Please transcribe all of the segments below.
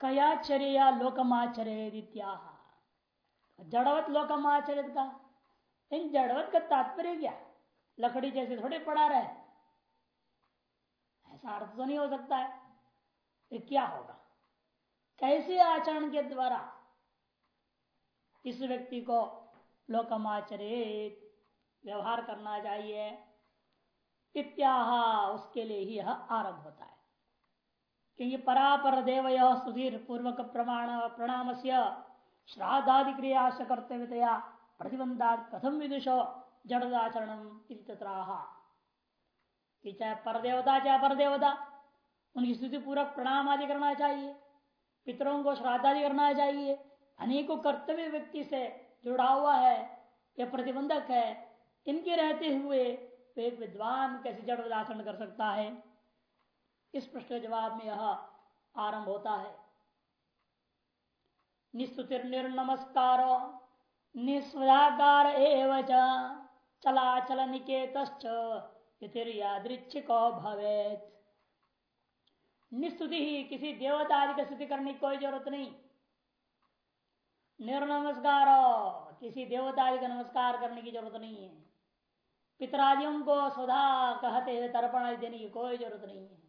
कयाचर्य लोकमाचर्य जड़वत लोकमाचरित का इन जड़वत का तात्पर्य क्या? लकड़ी जैसे थोड़े पड़ा रहे। ऐसा अर्थ तो नहीं हो सकता है। तो क्या होगा? कैसे आचरण के द्वारा इस व्यक्ति को लोकमाचरित व्यवहार करना चाहिए? इत्याह उसके लिए ही यह आरंभ होता है। क्योंकि परापर देव सुधीर पूर्वक प्रमाण प्रणाम से श्राद्धादि क्रिया से कर्तव्यतया प्रतिबंधा कथम विदुषो जड़दाचरण चाहे परदेवता चाहे परदेवता उनकी स्तुति पूर्वक प्रणाम आदि करना चाहिए, पितरों को श्राद्धादि करना चाहिए, अनेकों कर्तव्य व्यक्ति से जुड़ा हुआ है यह प्रतिबंधक है, इनके रहते हुए एक विद्वान कैसे जड़ आचरण कर सकता है? इस प्रश्न के जवाब में यह आरंभ होता है। निस्तुतिर निर्नमस्कार निस्वदाकार एवं चलाचल निकेत यादृच्छिको भवेत। निस्तुति ही किसी देवता आदि की स्तुति करने की कोई ज़रूरत नहीं। निर्नमस्कार, किसी देवता आदि का नमस्कार करने की ज़रूरत नहीं है। पितरादियों को स्वधा कहते हुए तर्पण देने की कोई ज़रूरत नहीं है।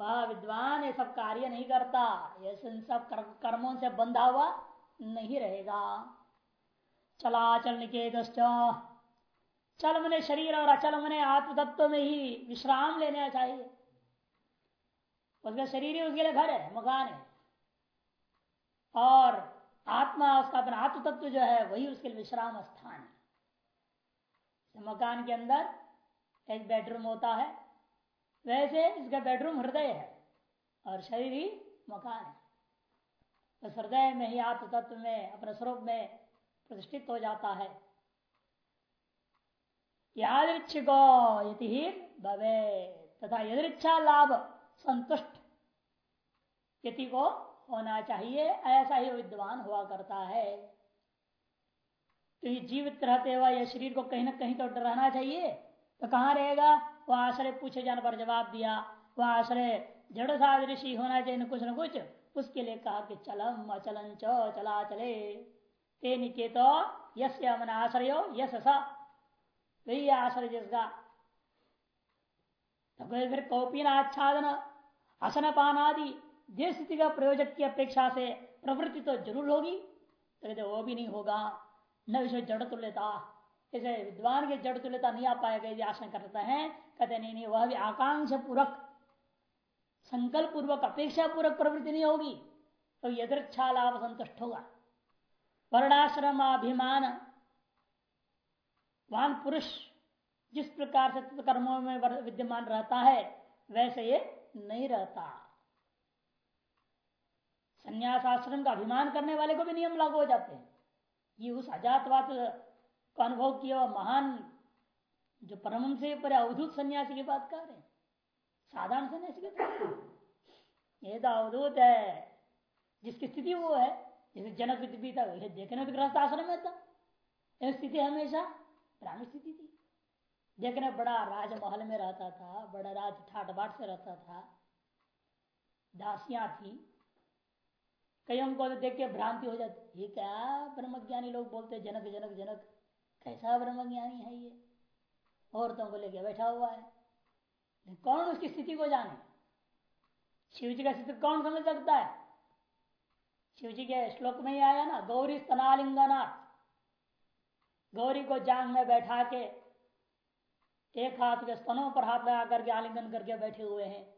वह विद्वान ये सब कार्य नहीं करता। ये सब कर, कर्मों से बंधा हुआ नहीं रहेगा। चला चलाचल निकेत चल मने शरीर और अचल मने आत्म तत्व में ही विश्राम लेना चाहिए। उसका शरीर ही उसके लिए घर है मकान है। और आत्मा उसका अपना आत्म तत्व जो है वही उसके लिए विश्राम स्थान है। मकान के अंदर एक बेडरूम होता है। वैसे इसका बेडरूम हृदय है और शरीर ही मकान है। तो हृदय में ही आत्म तत्व में, अपने स्वरूप में प्रतिष्ठित हो जाता है। यादृच्छिको यति भवे तथा यदृच्छा लाभ संतुष्ट। यति को होना चाहिए, ऐसा ही विद्वान हुआ करता है। तो ये जीवित रहते हुए यह शरीर को कहीं ना कहीं तो रहना चाहिए तो कहाँ रहेगा? वह आश्रय पूछे जाने पर जवाब दिया, वह आश्रय जड़ सादृशी होना चाहिए कुछ न कुछ उसके लिए कहा कि चलम अचलन चला चले। ते निकेत यश मन आश्रय यश वही आश्रय जिसका तो फिर कौपीन आच्छादन असन पान आदि देश स्थिति का प्रयोजक की अपेक्षा से प्रवृत्ति तो ज़रूर होगी तो वो भी नहीं होगा, न विषय जड़ तुल्यता। इसे विद्वान के जड़ तुल्यता नहीं आ पाएगा यदि आशंका करता है। कहते नहीं नहीं, वह भी आकांक्षा पूर्वक संकल्प पूर्वक अपेक्षा पूर्वक प्रवृत्ति नहीं होगी। तो यदृच्छा लाभ संतुष्ट होगा। वर्णाश्रम अभिमान वान पुरुष, जिस प्रकार से कर्मों में विद्यमान रहता है, वैसे ये नहीं रहता। संन्यास आश्रम का अभिमान करने वाले को भी नियम लागू हो जाते हैं। ये उस अजातवाद का अनुभव किया महान जो परम से पर अवधूत सन्यासी की बात कर रहे हैं। साधारण सन्यासी की ये तो अवधूत है। जिसकी स्थिति वो है, जैसे जनक भी था वैसे देखने तो गृहस्थ आश्रम में था। स्थिति हमेशा ग्रामीण स्थिति थी। देखने बड़ा राजमहल में रहता था, बड़ा राज ठाट बाट से रहता था। दासियाँ थी। कईयों को तो देख के भ्रांति हो जाती। ये क्या ब्रह्मज्ञानी लोग बोलते जनक जनक जनक। कैसा ब्रह्म ज्ञानी है ये? औरतों को लेके बैठा हुआ है। कौन उसकी स्थिति को जाने? शिव जी का स्थिति कौन समझ सकता है? शिव जी के श्लोक में ही आया ना, गौरी स्तनालिंगनाथ गौरी को जांग में बैठा के एक हाथ के स्तनों पर हाथ लगा करके आलिंगन करके बैठे हुए हैं।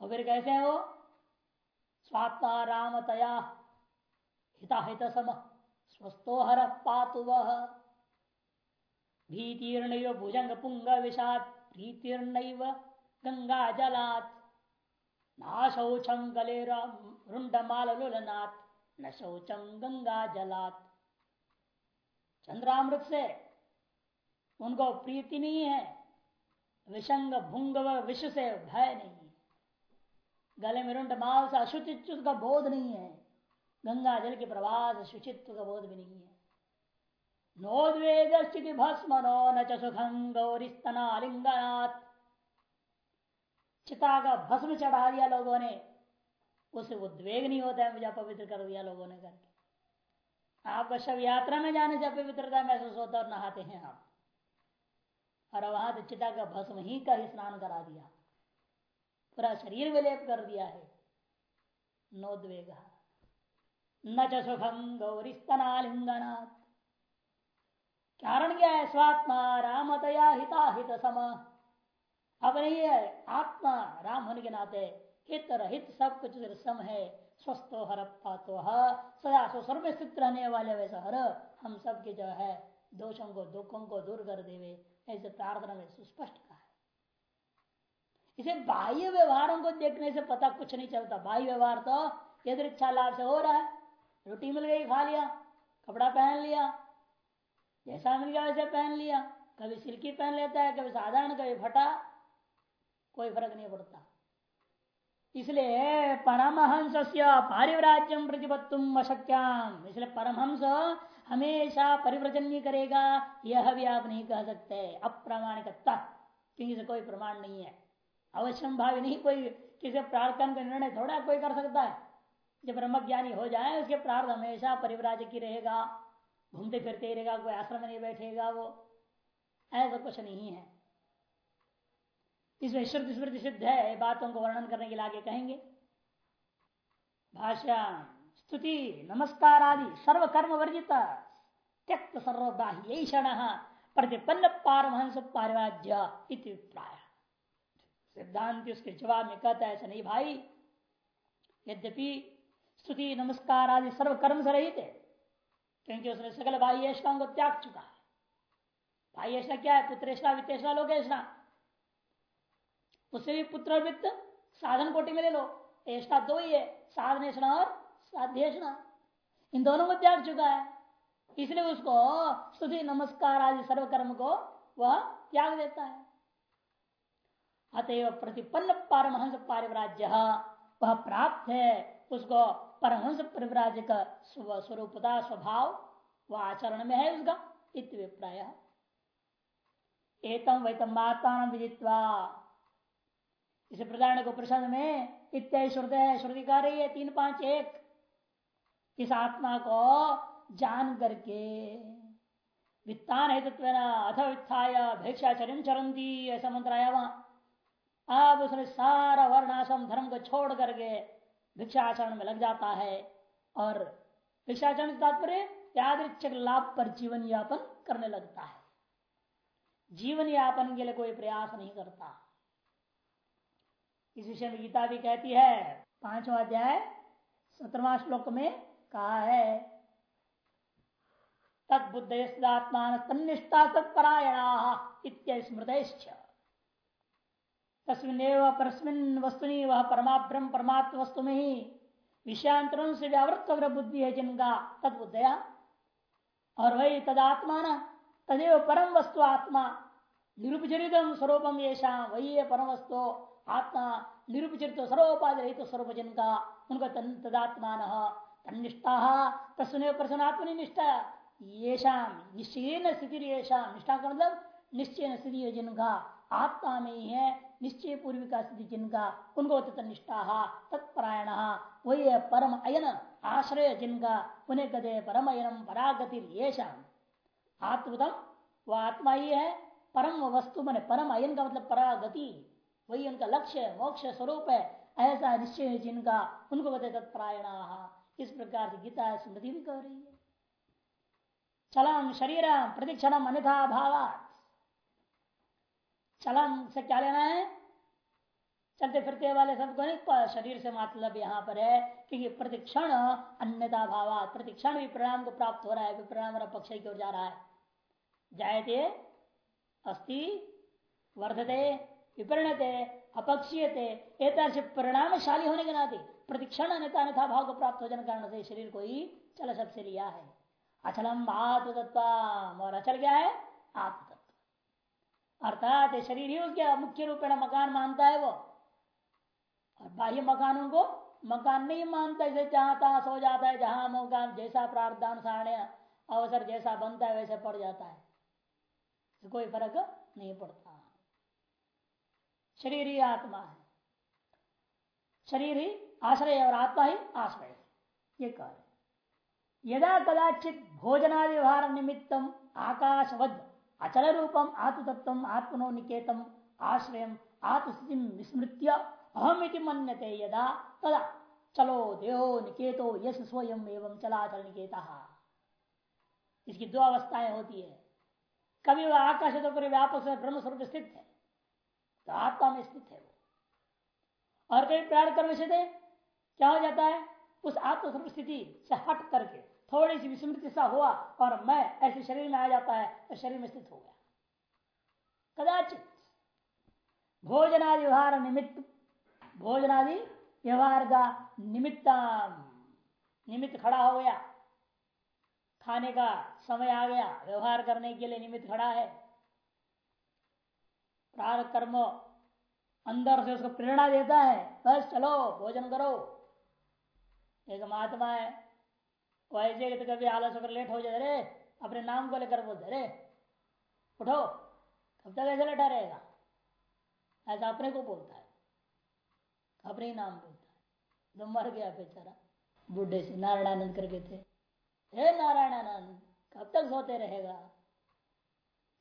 और फिर कैसे हैं वो? स्वात्मा रामतया हिताहित सम स्वस्थो हर पातु वह भीतीर्ण भुजंग पुंग विषाद प्रीतिर्ण गंगा जलात ना गले रुंडमाल न शौचम गंगा जलात चंद्रामृत से उनको प्रीति नहीं है विषंग भुंग विष से भय नहीं गले में रुंड माल से अशुचित्व का बोध नहीं है। गंगा जल के प्रवाह से शुचित्व का बोध भी नहीं है। नोद्वेग स्थिति भस्म नो न चुखम गौरी स्तनालिंगनाथ चिता का भस्म चढ़ा दिया लोगों ने, उसे उद्वेग नहीं होता है, मुझे अपवित्र कर दिया लोगों ने करके। आपका शव यात्रा में जाने से अपवित्रता महसूस होता और नहाते हैं आप। और वहाँ तो चिता का भस्म ही का ही स्नान करा दिया। पूरा शरीर विलेप कर दिया है। नोद्वेग न च सुखम गौरी स्तनालिंगनाथ कारण क्या है स्वात्मा रामतया हिता हित सम आत्मा राम होने के नाते हित रहित सब कुछ सम है। स्वस्थ हर पातो सदा स्वस्वर में स्थित रहने वाले वैसा हर हम सब के जो है। दोषों को दुखों को दूर कर देवे। ऐसे प्रार्थना में सुस्पष्ट कहा है। इसे बाह्य व्यवहारों को देखने से पता कुछ नहीं चलता। बाह्य व्यवहार तो यदि इच्छा लाभ से हो रहा है। रोटी मिल गई, खा लिया, कपड़ा पहन लिया, जैसा मिल गया वैसे पहन लिया। कभी सिल्की पहन लेता है, कभी साधारण, कभी फटा, कोई फ़र्क नहीं पड़ता। इसलिए परमहंस से पारिव्राज्यम प्रतिपत्तुम अशक्याम। इसलिए परमहंस हमेशा परिव्रजन नहीं करेगा, यह भी आप नहीं कह सकते। अप्रामाणिक क्योंकि कोई प्रमाण नहीं है। अवश्य भावी नहीं कोई किसी प्रार्थना का निर्णय थोड़ा कोई कर सकता है। जब ब्रह्म ज्ञानी हो जाए, उसके प्रार्थ हमेशा परिव्राजक ही रहेगा, घूमते फिरते ही रहेगा, कोई आश्रम में नहीं बैठेगा वो। ऐसा कुछ नहीं है। इसमें श्रुति स्मृति सिद्ध है बातों को वर्णन करने के लिए कहेंगे। भाषा स्तुति नमस्कार आदि सर्व कर्म वर्जित त्यक्त सर्वबाह्य क्षण प्रतिपन्न पारमहंस पारिवाज्य प्राय। सिद्धांत उसके जवाब में कहता है, ऐसा नहीं भाई, यद्यपि स्तुति, नमस्कार आदि सर्व कर्म से रहित है। क्योंकि उसने सकल बाह्य को त्याग चुका है। बाह्य क्या है? पुत्रेशा वित्तेशा लोकेशा उससे भी पुत्र वित्त, साधन कोटि में ले लो। ऐसा दो ही है साधनेशना और साध्येषणा। इन दोनों को त्याग चुका है। इसलिए उसको स्तुति, नमस्कार आदि सर्वकर्म को वह त्याग देता है। अतएव प्रतिपन्न पारमहंस पारिव्राज्य, वह प्राप्त है। उसको परमहंस परिव्राज्य का स्वरूपता, स्वभाव, वह आचरण में है उसका इतिप्राय एतम वैतम आत्मा विदित्वा। इसे प्रधान को प्रसन्न में इत्यादि श्रुति है, श्रुति का रही है, तीन पाँच एक। इस आत्मा को जान करके वित्तान हेतु अथ वित्थाय भिक्षाचर्य चरंती ऐसा मंत्र आया वहाँ। अब उसने सारा वर्णाश्रम धर्म को छोड़ करके भिक्षाचरण में लग जाता है और भिक्षाचरण तात्पर्य यादृच्छक लाभ पर जीवन यापन करने लगता है। जीवन यापन के लिए कोई प्रयास नहीं करता। इस विषय में गीता भी कहती है, पांचवा अध्याय सत्रवा श्लोक में कहा है तदबुद्धत्मान तन्निष्ठा तत्परायणा स्मृत तस्मिन परस्मिन वस्तुनि वह परमाभ्रम परमात्म वस्तु में ही विषयांतरण से व्यावृत बुद्धि है जिनका तदबुद्धया और वही तदात्मा न तदेव परम वस्तु आत्मा, निरुपचरित स्वरूपम ये वही है परम वस्तु आत्मा, निरुपचरित सर्वोपाधि रहित स्वरूप जिनका, उनका तदात्मान तनिष्ठा तस्वीर प्रसन्नात्मनि निष्ठा ये निश्चय स्थिति निष्ठा का मतलब निश्चय स्थिति जिनका, आत्मा में ही है। निश्चय पूर्वी का स्थिति जिनका उनको तनिष्ठा तत्परायण वही है परम अयन, आश्रय जिनका उन्हें कदे परम अयनम परागति आत्मतम वह आत्मा ही है, परम वस्तु मैंने परम अयन का मतलब परागति। वही उनका लक्ष्य मोक्ष स्वरूप है, ऐसा निश्चय जिनका उनको बता तत्परायण इस प्रकार से गीता स्मृति भी कह रही है। चलम शरीर प्रतिक्षण अन्यथा भाव चलम से क्या लेना है? चलते फिरते वाले सबको शरीर से मतलब यहाँ पर है क्योंकि प्रतिक्षण अन्यता भाव प्रतिक्षण भी परिणाम को प्राप्त हो रहा है परिणाम पक्ष की ओर जा रहा है। जायते अस्थि वर्धते, विपरिणते, अपक्षीयते एक परिणामशाली होने के नाते प्रतिक्षण अन्यता अन्यथा भाव को प्राप्त हो जाने कारण से शरीर को ही चल सबसे लिया है। अचलम आत्म तत्व और अचल क्या है? आत्म अर्थात शरीर ही उसके मुख्य रूप मकान मानता है वो। और बाह्य मकानों को मकान नहीं मानता, इसे जहाँ तहां सो जाता है, जहाँ मकान जैसा प्रार्थना साढ़े अवसर जैसा बनता है, वैसे पड़ जाता है। कोई फ़र्क नहीं पड़ता। शरीर ही आत्मा है। शरीर ही आश्रय और आत्मा ही आश्रय ये कह यदा कदाचित भोजनादि व्यवहार निमित्तम आकाशवद अचल रूपम आत्मतत्व आत्मनो निकेतम आश्रय आत्मस्थिति विस्मृत्य अहमिति मन्यते यदा तदा। चलो देहो निकेतो यश स्वयं एवं चलाचल निकेता इसकी दो अवस्थाएँ होती है। कभी वह आकाश तो पूरे व्यापक ब्रह्म स्वरूप स्थित है तो आत्मा में स्थित है वो। और कभी प्राण कर्म से क्या हो जाता है? उस आत्मस्वरूप स्थिति से हट करके। थोड़ी सी विस्मृति सा हुआ और मैं ऐसे शरीर में आ जाता है तो शरीर में स्थित हो गया। कदाचित भोजनादि व्यवहार निमित्त, भोजनादि व्यवहार का निमित्त निमित्त खड़ा हो गया। खाने का समय आ गया, व्यवहार करने के लिए निमित्त खड़ा है। प्रार कर्म अंदर से उसको प्रेरणा देता है, बस चलो, भोजन करो। एक महात्मा है वो ऐसे तो कभी आलस होकर लेट हो जाए रे, अपने नाम को लेकर बोलते रे। उठो, कब तक ऐसे लेटा रहेगा? ऐसा अपने को बोलता है, अपने ही नाम बोलता है। तो मर गया बेचारा, बुढ़े से नारायणानंद करके थे। हे नारायणानंद, कब तक सोते रहेगा?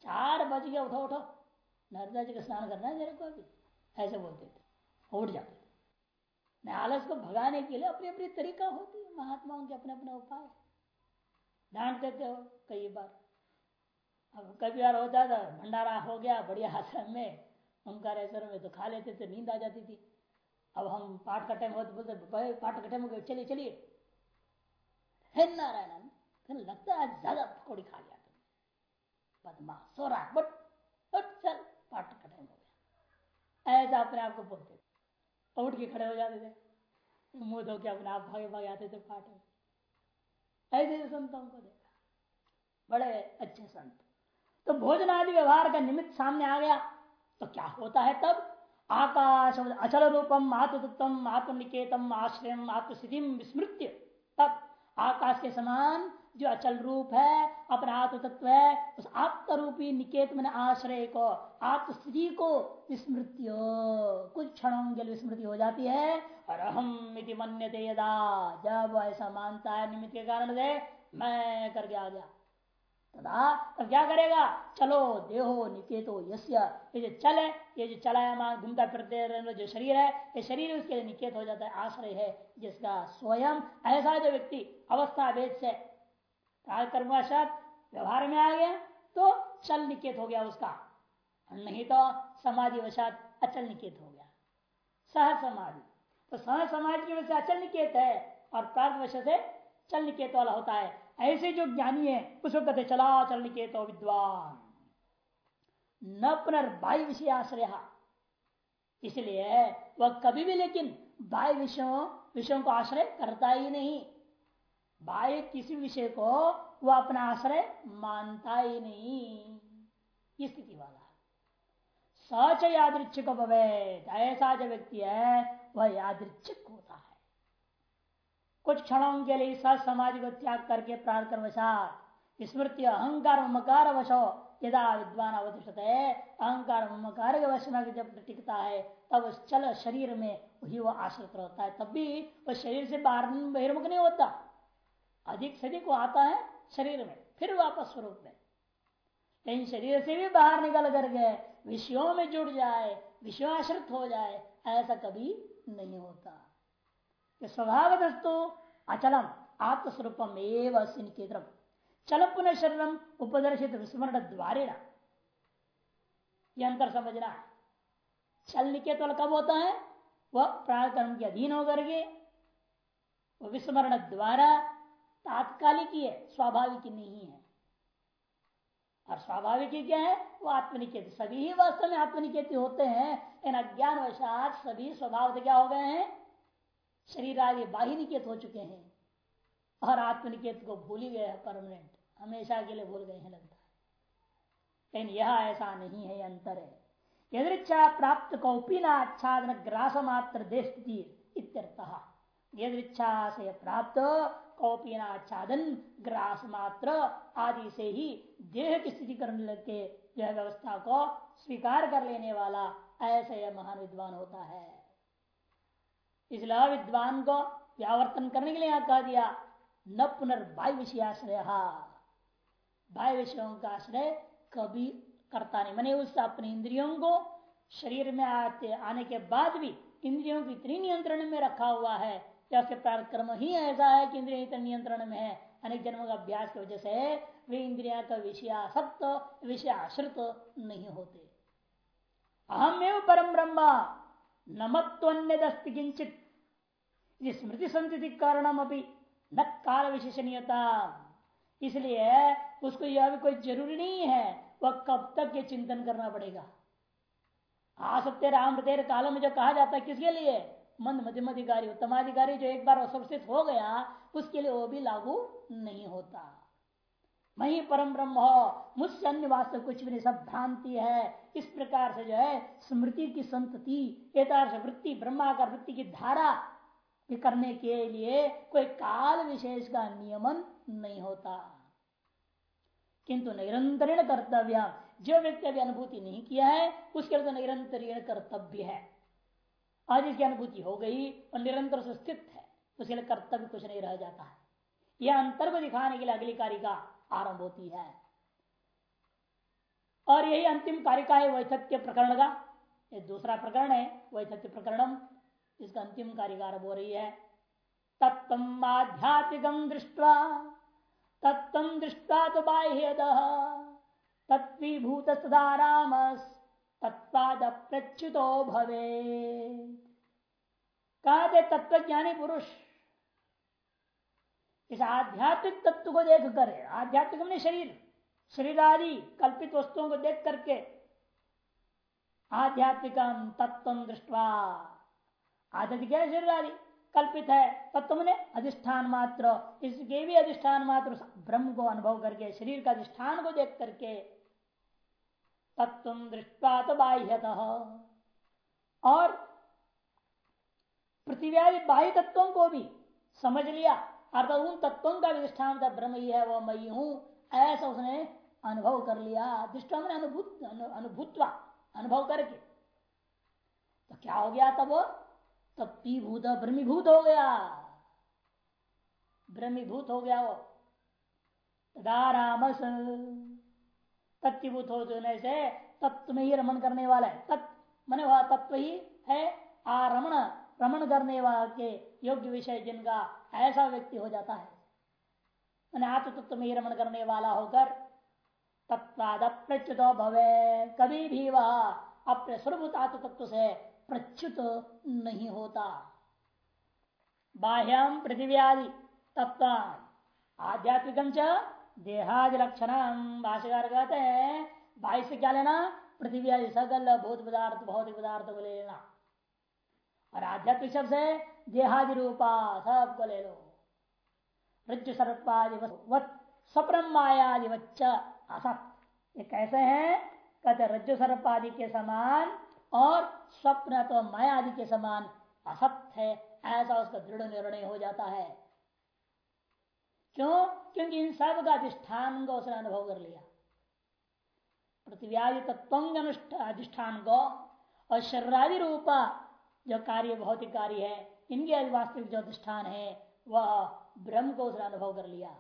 चार बज गया, उठो उठो। नर्मदा जी का स्नान करना है मेरे को अभी। ऐसे बोलते थे, उठ जाते थे। आलस को भगाने के लिए अपनी अपनी तरीका होती महात्माओं के अपने अपने उपाय। डांट देते हो कई बार। अब कई बार होता था, भंडारा हो गया बढ़िया आश्रम में ओंकार ऐश्वर में तो खा लेते थे, नींद आ जाती थी। अब हम पाठ का टाइम होते बोलते पाठ का टाइम हो गया, चलिए चलिए। नारायण, फिर लगता है ज़्यादा पकौड़ी खा लिया तुम बदमा सो रहा बट बट चल, पाठ का टाइम हो गया। ऐसा अपने आप को बोलते उठ के खड़े हो जाते थे। मुँह हो गया अपने आप भागे भागे आते थे पाठ में ऐसे संतों को देखा। बड़े अच्छे संत। तो भोजन आदि व्यवहार का निमित्त सामने आ गया। तो क्या होता है तब? आकाश अचल रूपम आत्मतत्व आत्मनिकेतम आश्रय आत्मस्थिति विस्मृत्य। तब आकाश के समान जो अचल रूप है अपना आत्म तत्व है, उस आत्मरूपी निकेत में आश्रय को, आत्मस्थिति को विस्मृत्य, कुछ क्षणों के लिए विस्मृति हो जाती है। और अहम इति मन्यते यदा। जब ऐसा मानता है, निमित्त के कारण से मैं करके आ गया। तथा तब क्या करेगा? चलो, देहो निकेतो यस्य। ये जो चल है, ये जो चलायमान घूमता फिरते जो शरीर है, ये शरीर उसके लिए निकेत हो जाता है, आश्रय है, जिसका स्वयं ऐसा जो व्यक्ति अवस्था भेद से कर्मवशात व्यवहार में आ गया तो चल निकेत हो गया उसका। नहीं तो समाधि वशात अचल निकेत हो गया। सह समाधि। तो सह समाधि की वजह से अचल निकेत है और प्रार्थ वश से चल निकेत वाला होता है। ऐसे जो ज्ञानी है, उसको कहते चला चल निकेत विद्वान। न पुनर्वाय विषय आश्रय। इसलिए वह कभी भी लेकिन बाह्य विषयों विषयों को आश्रय करता ही नहीं। बाह्य किसी विषय को वह अपना आश्रय मानता ही नहीं। स्थिति वाला। सच यादृच्छिक भवेद, ऐसा जो व्यक्ति है, वह यादृच्छिक होता है। कुछ क्षणों के लिए सच समाज को त्याग करके प्राण कर्मशात स्मृति अहंकार मकार वशो, यदा विद्वान अवतिष्ठ है अहंकार मकार के वश में जब टिकता है, तब उस चल शरीर में वही वह आश्रित रहता है। तब भी वह शरीर से बाहर बहिर्मुख नहीं होता। अधिक से अधिक आता है शरीर में, फिर वापस स्वरूप में। लेकिन शरीर से भी बाहर निकल कर गए विषयों में जुड़ जाए, विषयाश्रित हो जाए, ऐसा कभी नहीं होता। स्वभाव दस्तु अचलम, आत्मस्वरूपम एवं चल पुनः शरीरम उपदर्शित विस्मरण द्वारे अंतर समझना चल निकेत वाला कब होता है? वह प्राण के अधीन होकर के विस्मरण द्वारा तात्कालिक ही है, स्वाभाविक नहीं है। और स्वाभाविक ही क्या है? वो आत्मनिकेत। सभी ही वास्तव में आत्मनिकेत होते हैं। इन अज्ञान वशात सभी स्वभाव क्या हो गए हैं? शरीर आदि बाही निकेत हो चुके हैं। और आत्मनिकेत को भूल ही गए परमानेंट हमेशा के लिए भूल गए हैं लगता है। लेकिन यह ऐसा नहीं है अंतर है। यदृच्छा प्राप्त कौपिना आच्छादन ग्रास मात्र देश यदृच्छा से प्राप्त कौपिनाच्छादन ग्रास मात्र आदि से ही देह की स्थिति करने लगते, यह व्यवस्था को स्वीकार कर लेने वाला ऐसा यह महान विद्वान होता है। इसलिए विद्वान को व्यावर्तन करने के लिए यहाँ कह दिया, न पुनर्वायु विषयाश्रय वायु विषयों का आश्रय कभी करता नहीं। मैंने उस अपने इंद्रियों को शरीर में आते, आने के बाद भी इंद्रियों को इतनी नियंत्रण में रखा हुआ है या उसके प्राक्रम ही ऐसा है कि इंद्रिय नियंत्रण में है, अनेक जन्मों का अभ्यास की वजह से वे इंद्रिया का विषयासक्त विषय आश्रित नहीं होते। अहमेव परम ब्रह्म, नमत्वन्यदस्ति किंचित। स्मृति संति कारणम अभी न काल विशेषणीयता। इसलिए उसको यह भी कोई ज़रूरी नहीं है, वह कब तक ये चिंतन करना पड़ेगा। आसत्य राम हृदय काल में जो कहा जाता है, किसके लिए? मंद मध्यम अधिकारी उत्तमाधिकारी जो एक बार असुरक्षित हो गया, उसके लिए वो भी लागू नहीं होता। मही परम ब्रह्म हो, मुझसे अन्य वास्तव कुछ भी नहीं, सब भ्रांति है। इस प्रकार से जो है, स्मृति की संतति वृत्ति, ब्रह्माकार वृत्ति की धारा करने के लिए कोई काल विशेष का नियमन नहीं होता। किंतु निरंतरीण कर्तव्य, जो व्यक्ति अभी अनुभूति नहीं किया है, उसके लिए तो निरंतरीण कर्तव्य है। आज इसकी अनुभूति हो गई और निरंतर से स्थित है। उसके लिए कर्तव्य कुछ नहीं रह जाता है। यह अंतर को दिखाने के लिए अगली कारिका आरंभ होती है। और यही अंतिम कारिका है वैथत्य प्रकरण का। ये दूसरा प्रकरण है वैथत्य प्रकरण इसका अंतिम कार्य का आरंभ हो रही है। तत्व आध्यात्मिकम दृष्टवा तत्व दृष्टा तो बाह्य तत्वीभूत राम तत्पाद प्रच्युतो भवे कहते तत्वज्ञानी पुरुष? इस आध्यात्मिक तत्व को देख कर, आध्यात्मिक अपने शरीर शरीर आदि कल्पित वस्तुओं को देख करके आध्यात्मिकम तत्व दृष्टवा आध्यात्मिक है शरीर आदि कल्पित है, तत्व ने अधिष्ठान मात्र, इसके भी अधिष्ठान मात्र, ब्रह्म को अनुभव करके, शरीर का अधिष्ठान को देख करके तत्व दृष्टा तो बाह्यत। और पृथ्वी बाह्य तत्वों को भी समझ लिया, अर्थात उन तत्वों का अधिष्ठान ब्रह्म ही है वह मई हूँ ऐसा उसने अनुभव कर लिया दृष्टा मैंने अनुभूत अनुभूतवा, अनुभव करके। तो क्या हो गया तब तब भूत ब्रह्मीभूत हो गया। ब्रह्मीभूत हो गया वो। तदा रामस तत्वभूत होने से तत्व में ही रमन करने वाला है। तत्व मैंने वह तत्व ही है आरमण, रमन करने वाला के योग्य विषय जिनका ऐसा व्यक्ति हो जाता है। मैंने आत्म तत्व में ही रमन करने वाला होकर तत्वाद प्रच्युत भवे। कभी भी वह अपने स्वरूप आत्म तत्व से प्रच्युत नहीं होता। बाह्यम पृथ्वी आदि तत्व आध्यात्मिकम च देहादि लक्षण भाष्यकार कहते हैं बाह्य से क्या लेना पृथ्वी आदि सकल भूत पदार्थ, भौतिक पदार्थ को लेना और आध्यात्मिक शब्द से देहादि रूपा सबको ले लो रज्जु सर्पादि स्वप्न मायादि वच्च असत। ये कैसे हैं? कहते रज्जु सर्पादि के समान और स्वप्न तो माया आदि के समान असत है। ऐसा उसका दृढ़ निर्णय हो जाता है। क्यों? क्योंकि इन सब का अधिष्ठान को उसने अनुभव कर लिया। पृथ्वी तत्व अधिष्ठान को और शर्रादि रूपा जो कार्य भौतिक कार्य है, इनके वास्तविक जो अधिष्ठान है, वह ब्रह्म को उसने अनुभव कर लिया।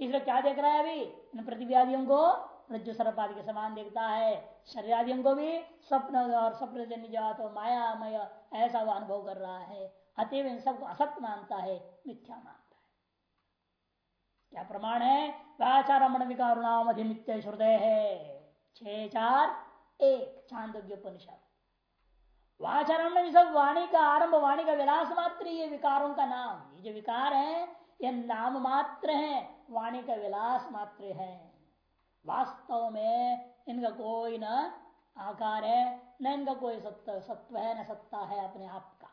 इसलिए क्या देख रहा है अभी? इन पृथ्वी को रज्जु सर्पादि के समान देखता है। शरीर को भी स्वप्न और स्वप्न जन्य जात मायामय, ऐसा वह अनुभव कर रहा है। अतएव इन सबको असत्य मानता है मिथ्या मानता है। क्या प्रमाण है? व्याचारमण विकारुणाम अधिमित्य श्रुदय है छ, चार, एक चांदोग्य उपनिषद वाचारण सब वाणी का आरंभ वाणी का विलास मात्र ये विकारों का नाम। ये जो विकार है, ये नाम मात्र है वाणी का विलास मात्र है। वास्तव में इनका कोई न आकार है, न इनका कोई सत्व सत्व है, न सत्ता है अपने आप का।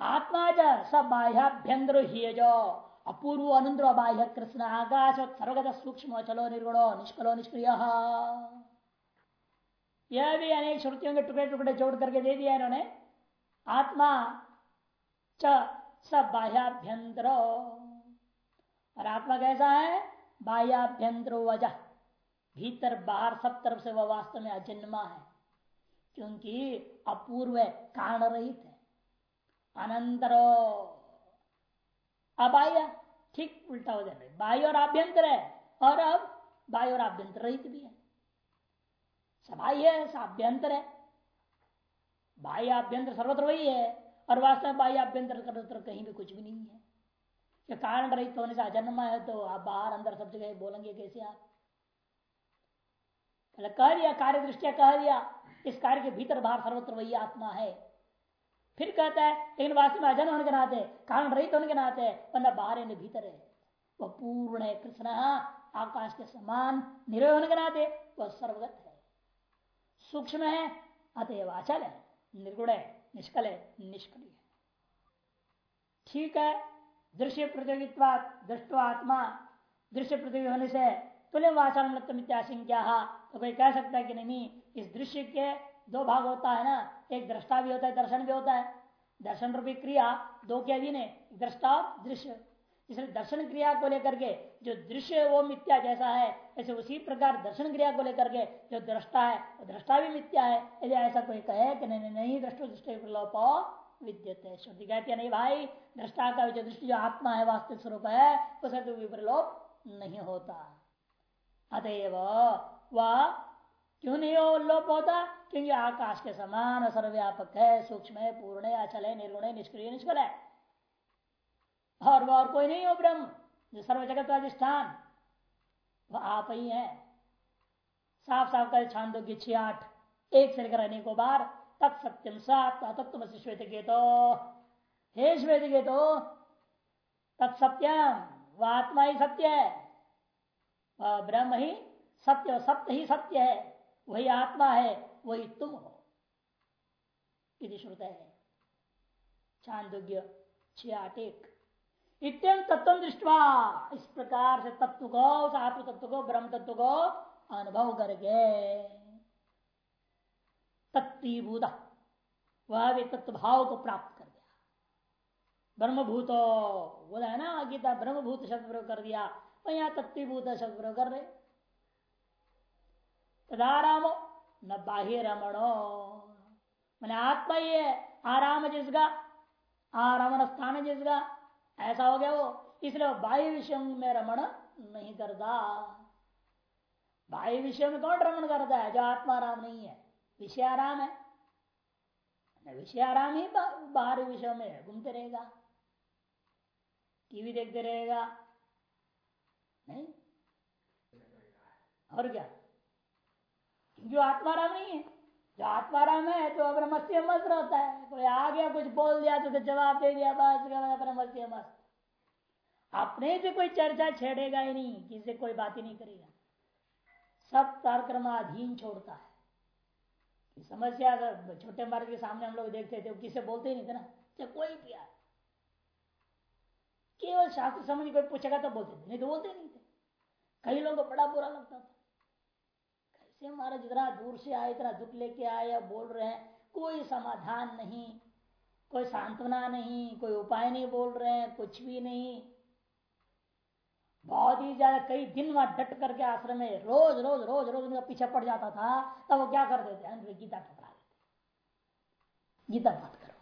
आत्मा ज सब बाह्याभ्यंतर ही जो अपूर्व अनंत बाह्य कृष्ण आकाश सर्वगत सूक्ष्म चलो निर्गुणो निष्कलो निष्क्रिय। यह भी अनेक श्रुतियों के टुकड़े टुकड़े जोड़ करके दे दिया इन्होंने। आत्मा च सब बाह्याभ्यंतर। और आत्मा कैसा है? बाह्याभ्यंतर वजह भीतर बाहर सब तरफ़ से वह वास्तव में अजन्मा है, क्योंकि अपूर्व कारण रहित है। अनंतरो। अबाह्य ठीक, उल्टा हो जाए बाह्य और आभ्यंतर है। और अब बाह्य और आभ्यंतर रहित भी है। सबाह्य है साभ्यंतर है। बाह्य आभ्यंतर सर्वत्र वही है। और वास्तव में बाह्य आभ्यंतर सर्वत्र कहीं भी कुछ भी नहीं है। कि कारण रहित होने से अजन्म है तो आप बाहर अंदर सब जगह बोलेंगे कैसे आप? कह दिया, कार्य दृष्टिया कह दिया। इस कार्य के भीतर बाहर सर्वत्र वही आत्मा है। फिर कहता है, लेकिन वास्तव में अजन होने के नाते, कारण रहित होने के नाते वरना बाहर है भीतर है वह पूर्ण है, कृष्ण, आकाश के समान निरय होने के नाते, वह सर्वगत है। सूक्ष्म है, अतएव अचल है, निर्गुण है, निष्कल है, निष्क्रिय है। ठीक है, दृश्य प्रतियोगित्वा दृष्टवात्मा, दृश्य प्रतियोगी होने से तुल्य वाचन मित्याशंख्या तो कोई कह सकता है कि नहीं, इस दृश्य के दो भाग होता है ना, एक दृष्टा भी होता है, दर्शन भी होता है। दर्शन रूपी क्रिया दो के अधीन है, दृष्टा दृश्य। इसलिए दर्शन क्रिया को लेकर के जो दृश्य वो मिथ्या जैसा है ऐसे उसी प्रकार दर्शन क्रिया को लेकर के जो दृष्टा है, वो दृष्टा भी मिथ्या है। यदि ऐसा कोई कहे कि नहीं नहीं दृष्टो दृष्टि प्रलोप विद्यते। श्रुति कहती है, नहीं भाई, दृष्टा का जो दृष्टि, जो आत्मा है, वास्तविक स्वरूप है, उसे तो विप्रलोप नहीं होता। अतएव वह क्यों नहीं हो लोप होता? क्योंकि आकाश के समान सर्वव्यापक है, सूक्ष्म है, पूर्ण है, अचल है, निर्गुण है, निष्क्रिय निष्कल है। और वह और कोई नहीं हो, ब्रह्म, जो सर्व जगत अधिष्ठान। वह आप ही है। साफ़ साफ़ कर छांदोग्य छह आठ एक से लेकर अनेकों बार तत्सत्यम तत्व श्वेत के तो हे श्वेत के तो तत्सत्यम वह आत्मा ही सत्य है। ब्रह्म ही सत्य सत्य ही सत्य है। वही आत्मा है। वही तुम हो। यदि श्रुत। है चांदोग्य छियाट एक इतम तत्व दृष्टवा इस प्रकार से तत्व को उस आत्म तत्व को ब्रह्म तत्व को अनुभव करके तत्वीभूत वह भी तत्व भाव को प्राप्त कर गया ब्रह्मभूत, बोला है ना, गीता ब्रह्मभूत शब्द प्रयोग कर दिया और यहाँ तत्वीभूत शब्द प्रयोग कर रहे तदारामो न बाह्य रमणो। मैंने आत्मा ही है आराम जिसका, आरामन स्थान है जिसका, ऐसा हो गया वो। इसलिए बाह्य विषय में रमण नहीं करता। बाह्य विषय में कौन रमण करता है? जो आत्मा आराम नहीं है। विषय आराम है। विषय आराम ही बाहर विषय में घूमते रहेगा। टीवी देखते रहेगा। नहीं? और क्या? जो आत्माराम नहीं है, जो आत्माराम है तो अपने मस्ती मस्त रहता है, कोई आ गया, कुछ बोल दिया तो जवाब दे दिया, बस अपने मस्ती मस्त। अपने से कोई चर्चा छेड़ेगा ही नहीं, किसी कोई बात ही नहीं करेगा। सब कार्यक्रमाधीन छोड़ता है। समस्या अगर छोटे मार्ग के सामने हम लोग देखते थे किसे बोलते ही नहीं थे ना। चाहे कोई भी आए। केवल शास्त्र समझ कोई पूछेगा तो बोलते थे, नहीं तो बोलते नहीं थे। कई लोगों को बड़ा बुरा लगता था। से महाराज इतना दूर से आए इतना दुख लेके आए बोल रहे हैं, कोई समाधान नहीं, कोई सांत्वना नहीं, कोई उपाय नहीं बोल रहे हैं, कुछ भी नहीं। बहुत ही ज़्यादा, कई दिन वहाँ डट करके आश्रम में रोज रोज रोज रोज उनका पीछे पड़ जाता था, तब वो क्या कर देते हैं गीता ठुकरा देते गीता बात करो।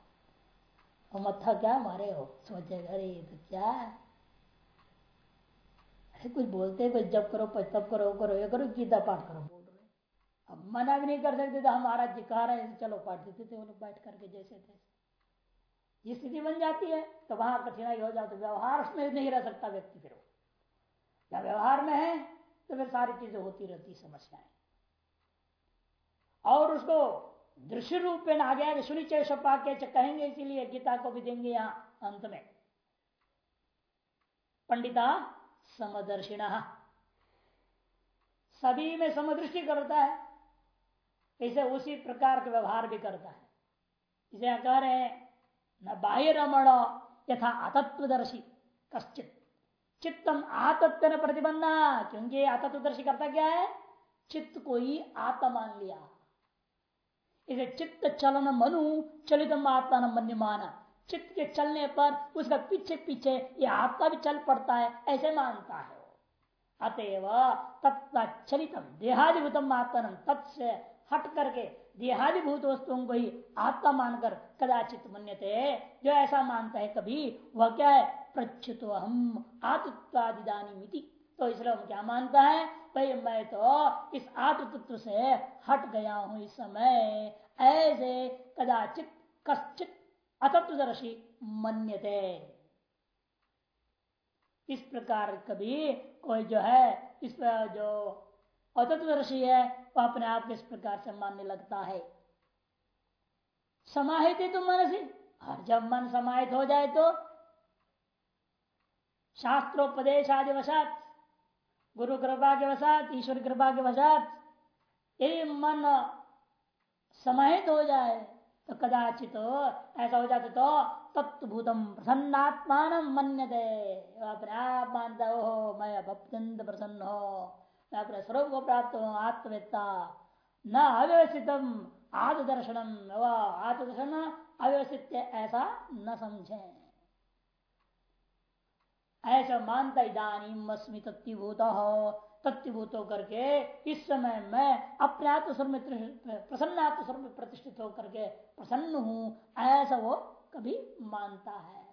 और मत्था क्या मारे हो? सोचे, अरे ये तो क्या? अरे कुछ बोलते कुछ जब करो तब करो करो, ये करो, गीता पाठ करो। अब मना भी नहीं कर सकते थे, हम महाराज जी कहा रहे? हैं चलो पाठ देते थे वो लोग बैठ करके जैसे थे। ये स्थिति बन जाती है तो वहाँ कठिनाई हो जाती व्यवहार में नहीं रह सकता व्यक्ति फिर या व्यवहार में है तो फिर सारी चीज़ें होती रहती, समस्याएँ। और उसको दृश्य रूप में आ गया सुनिचय के कहेंगे, इसीलिए गीता को भी देंगे यहाँ अंत में। पंडिता समदर्शिण। सभी में समदृष्टि करता है। इसे उसी प्रकार का व्यवहार भी करता है। इसे कह रहे हैं, न बाह्य रमण यथा अतत्वदर्शी, कश्चित। चित्तम आतत्व न प्रतिबंधा क्योंकि आतत्वदर्शी करता क्या है? चित्त को ही आत्मा मान लिया। इसे चित्त चलन मनु चलित आत्मा न मन माना चित्त के चलने पर उसका पीछे पीछे ये आत्मा भी चल पड़ता है, ऐसे मानता है अतएव तत्चलितम देहादिभूतम आत्मा तत्से हट करके देहादिभूत वस्तुओं को ही आत्मा मानकर कदाचित मन्यते। जो ऐसा मानता है कभी, वह क्या है? प्रच्युत हम आतत्वादिदानी मिति तो इसलिए हम क्या मानता है? भाई, मैं तो इस आत्म से हट गया हूँ इस समय। ऐसे कदाचित, कश्चित अतत्वदर्शी मन्यते। इस प्रकार कभी कोई जो है, इस जो अतत्वदर्शी है वह अपने आप को इस प्रकार से मानने लगता है? समाहित तुम मन से। और जब मन समाहित हो जाए तो शास्त्रोपदेश आदि वसात गुरु कृपा के वसात ईश्वर कृपा के वसात यदि मन समाहित हो जाए तो कदाचित तो, ऐसा हो जाते तो तत्भूतम प्रसन्नात्मान मन दे अपने आप मानता हो मैं अब अत्यंत प्रसन्न हो। अपने स्वरूप को प्राप्त हो आत्मवेत्ता। न अव्यवस्थित आत्मदर्शनम आत्मदर्शन अव्यवस्थित ऐसा न समझे ऐसा मानता इधानी अस्मी तत्वभूत हो तत्वभूत होकर के इस समय मैं अपने आत्मस्वर में प्रसन्न आत्मस्वर में प्रतिष्ठित होकर के प्रसन्न हूँ, ऐसा वो कभी मानता है।